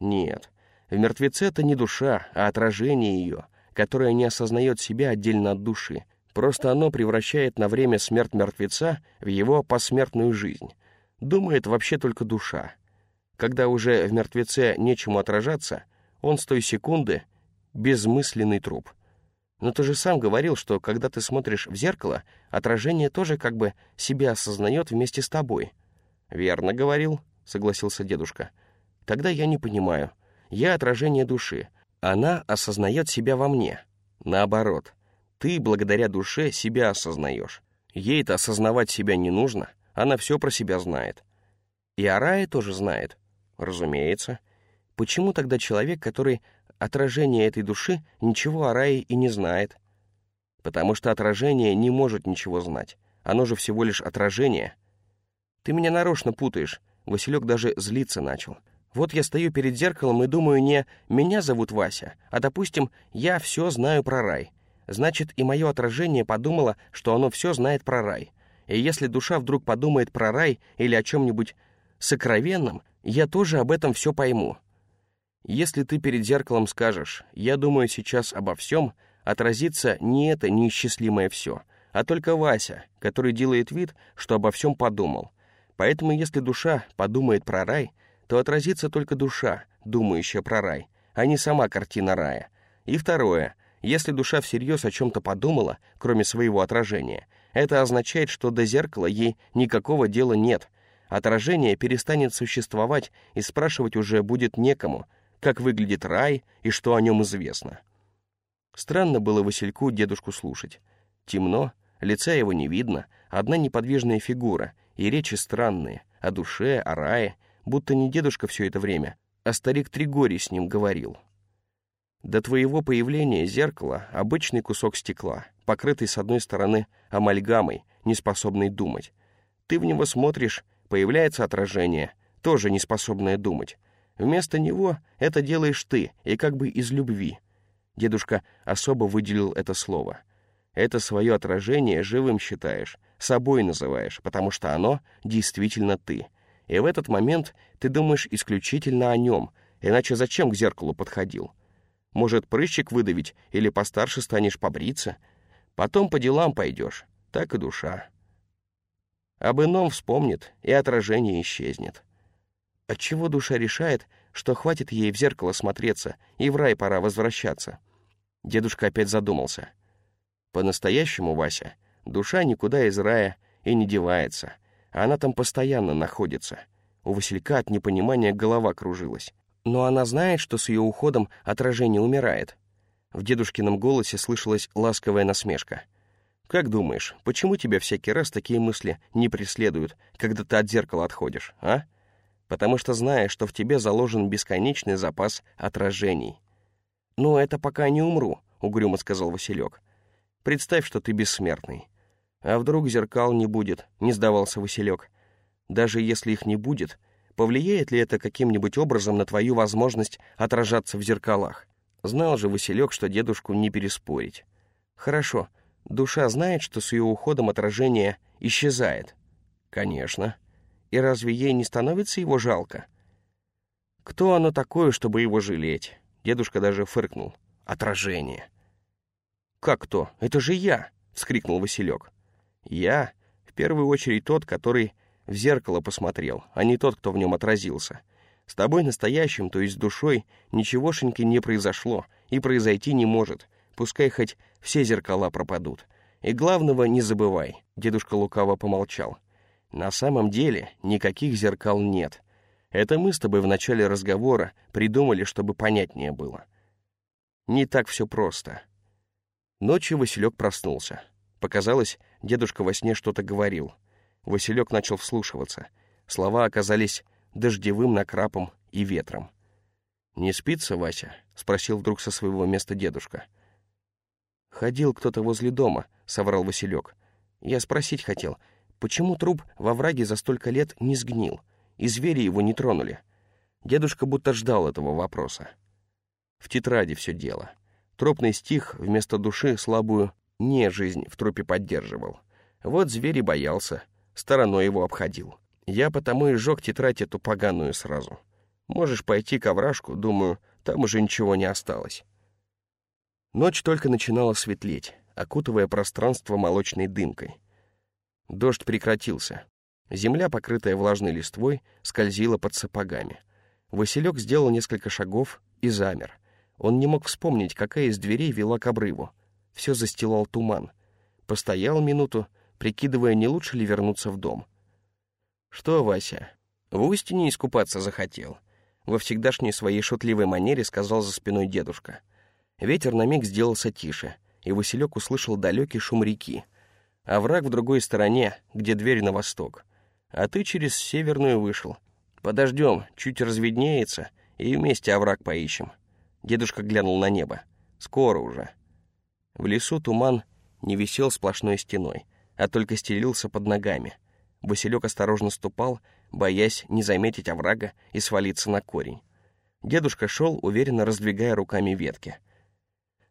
Нет, в мертвеце это не душа, а отражение ее, которое не осознает себя отдельно от души. Просто оно превращает на время смерть мертвеца в его посмертную жизнь. Думает вообще только душа. Когда уже в мертвеце нечему отражаться, он с той секунды — безмысленный труп. Но ты же сам говорил, что когда ты смотришь в зеркало, отражение тоже как бы себя осознает вместе с тобой. «Верно говорил», — согласился дедушка. «Тогда я не понимаю. Я отражение души. Она осознает себя во мне. Наоборот, ты благодаря душе себя осознаешь. Ей-то осознавать себя не нужно, она все про себя знает. И Арая тоже знает. Разумеется. Почему тогда человек, который отражение этой души, ничего о рае и не знает? Потому что отражение не может ничего знать. Оно же всего лишь отражение. Ты меня нарочно путаешь. Василек даже злиться начал. Вот я стою перед зеркалом и думаю не «меня зовут Вася», а, допустим, «я все знаю про рай». Значит, и мое отражение подумало, что оно все знает про рай. И если душа вдруг подумает про рай или о чем-нибудь сокровенном, я тоже об этом все пойму. Если ты перед зеркалом скажешь «я думаю сейчас обо всем», отразится не это неисчислимое все, а только Вася, который делает вид, что обо всем подумал. Поэтому если душа подумает про рай, то отразится только душа, думающая про рай, а не сама картина рая. И второе, если душа всерьез о чем-то подумала, кроме своего отражения, это означает, что до зеркала ей никакого дела нет. Отражение перестанет существовать, и спрашивать уже будет некому, как выглядит рай и что о нем известно. Странно было Васильку дедушку слушать. Темно, лица его не видно, одна неподвижная фигура, и речи странные, о душе, о рае, будто не дедушка все это время, а старик Тригорий с ним говорил. До твоего появления зеркало — обычный кусок стекла, покрытый с одной стороны амальгамой, неспособный думать. Ты в него смотришь, появляется отражение, тоже неспособное думать. Вместо него это делаешь ты, и как бы из любви — Дедушка особо выделил это слово. Это свое отражение живым считаешь, собой называешь, потому что оно действительно ты. И в этот момент ты думаешь исключительно о нем, иначе зачем к зеркалу подходил? Может, прыщик выдавить или постарше станешь побриться? Потом по делам пойдешь, так и душа. Об ином вспомнит, и отражение исчезнет. Отчего душа решает, что хватит ей в зеркало смотреться, и в рай пора возвращаться. Дедушка опять задумался. По-настоящему, Вася, душа никуда из рая и не девается. Она там постоянно находится. У Василька от непонимания голова кружилась. Но она знает, что с ее уходом отражение умирает. В дедушкином голосе слышалась ласковая насмешка. «Как думаешь, почему тебя всякий раз такие мысли не преследуют, когда ты от зеркала отходишь, а?» потому что знаешь, что в тебе заложен бесконечный запас отражений. «Ну, это пока не умру», — угрюмо сказал Василек. «Представь, что ты бессмертный». «А вдруг зеркал не будет?» — не сдавался Василек. «Даже если их не будет, повлияет ли это каким-нибудь образом на твою возможность отражаться в зеркалах?» Знал же Василек, что дедушку не переспорить. «Хорошо, душа знает, что с ее уходом отражение исчезает?» «Конечно», и разве ей не становится его жалко? Кто оно такое, чтобы его жалеть? Дедушка даже фыркнул. Отражение. «Как кто? Это же я!» — вскрикнул Василек. «Я? В первую очередь тот, который в зеркало посмотрел, а не тот, кто в нем отразился. С тобой настоящим, то есть душой, ничегошеньки не произошло и произойти не может, пускай хоть все зеркала пропадут. И главного не забывай», — дедушка лукаво помолчал. На самом деле никаких зеркал нет. Это мы с тобой в начале разговора придумали, чтобы понятнее было. Не так все просто. Ночью Василек проснулся. Показалось, дедушка во сне что-то говорил. Василек начал вслушиваться. Слова оказались дождевым накрапом и ветром. «Не спится, Вася?» — спросил вдруг со своего места дедушка. «Ходил кто-то возле дома», — соврал Василек. «Я спросить хотел, Почему труп во враге за столько лет не сгнил, и звери его не тронули? Дедушка будто ждал этого вопроса. В тетради все дело. Тропный стих вместо души слабую «не» жизнь в трупе поддерживал. Вот зверь и боялся, стороной его обходил. Я потому и сжег тетрадь эту поганую сразу. Можешь пойти к овражку, думаю, там уже ничего не осталось. Ночь только начинала светлеть, окутывая пространство молочной дымкой. Дождь прекратился. Земля, покрытая влажной листвой, скользила под сапогами. Василек сделал несколько шагов и замер. Он не мог вспомнить, какая из дверей вела к обрыву. Все застилал туман. Постоял минуту, прикидывая, не лучше ли вернуться в дом. «Что, Вася, в Устине искупаться захотел?» Во всегдашней своей шутливой манере сказал за спиной дедушка. Ветер на миг сделался тише, и Василек услышал далекий шум реки — а враг в другой стороне, где дверь на восток. А ты через северную вышел. Подождем, чуть разведнеется, и вместе овраг поищем. Дедушка глянул на небо. Скоро уже. В лесу туман не висел сплошной стеной, а только стелился под ногами. Василек осторожно ступал, боясь не заметить оврага и свалиться на корень. Дедушка шел, уверенно раздвигая руками ветки.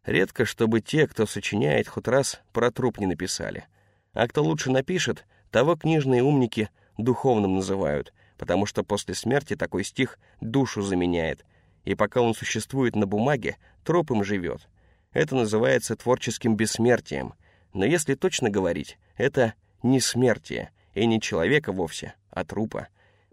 Редко, чтобы те, кто сочиняет, хоть раз про труп не написали. А кто лучше напишет, того книжные умники духовным называют, потому что после смерти такой стих душу заменяет, и пока он существует на бумаге, труп им живет. Это называется творческим бессмертием, но если точно говорить, это не смертие, и не человека вовсе, а трупа.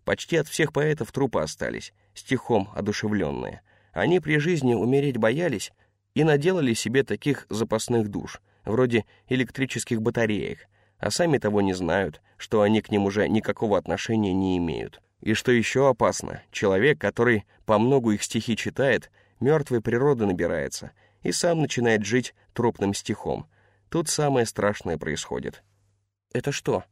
Почти от всех поэтов трупы остались, стихом одушевленные. Они при жизни умереть боялись и наделали себе таких запасных душ, вроде электрических батареек, а сами того не знают, что они к ним уже никакого отношения не имеют. И что еще опасно, человек, который по многу их стихи читает, мертвой природы набирается и сам начинает жить трупным стихом. Тут самое страшное происходит. Это что?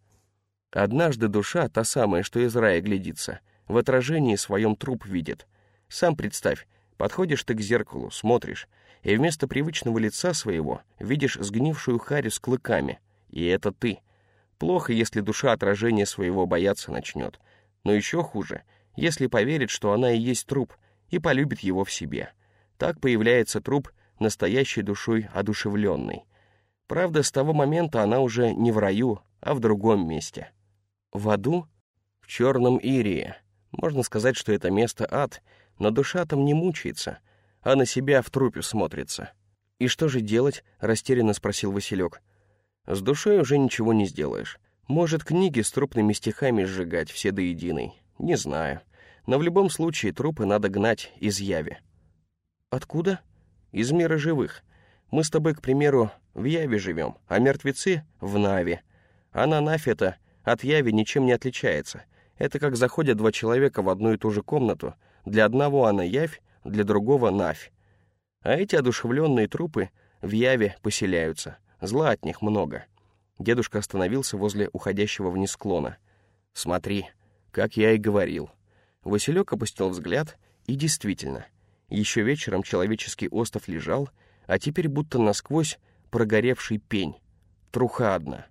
Однажды душа, та самая, что из рая глядится, в отражении своем труп видит. Сам представь, подходишь ты к зеркалу, смотришь, и вместо привычного лица своего видишь сгнившую харю с клыками. И это ты. Плохо, если душа отражение своего бояться начнет. Но еще хуже, если поверит, что она и есть труп, и полюбит его в себе. Так появляется труп настоящей душой одушевленной. Правда, с того момента она уже не в раю, а в другом месте. В аду? В Черном Ирии. Можно сказать, что это место ад, но душа там не мучается, а на себя в трупе смотрится. «И что же делать?» — растерянно спросил Василек. «С душой уже ничего не сделаешь. Может, книги с трупными стихами сжигать все до единой? Не знаю. Но в любом случае трупы надо гнать из яви». «Откуда?» «Из мира живых. Мы с тобой, к примеру, в Яве живем, а мертвецы — в Наве. А на Нафе-то от Яви ничем не отличается. Это как заходят два человека в одну и ту же комнату. Для одного она Явь, для другого — Навь. А эти одушевленные трупы в Яве поселяются. Зла от них много. Дедушка остановился возле уходящего вниз склона. «Смотри, как я и говорил». Василек опустил взгляд, и действительно, еще вечером человеческий остров лежал, а теперь будто насквозь прогоревший пень. Труха одна.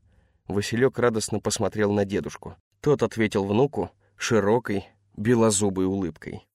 Василек радостно посмотрел на дедушку. Тот ответил внуку широкой, белозубой улыбкой.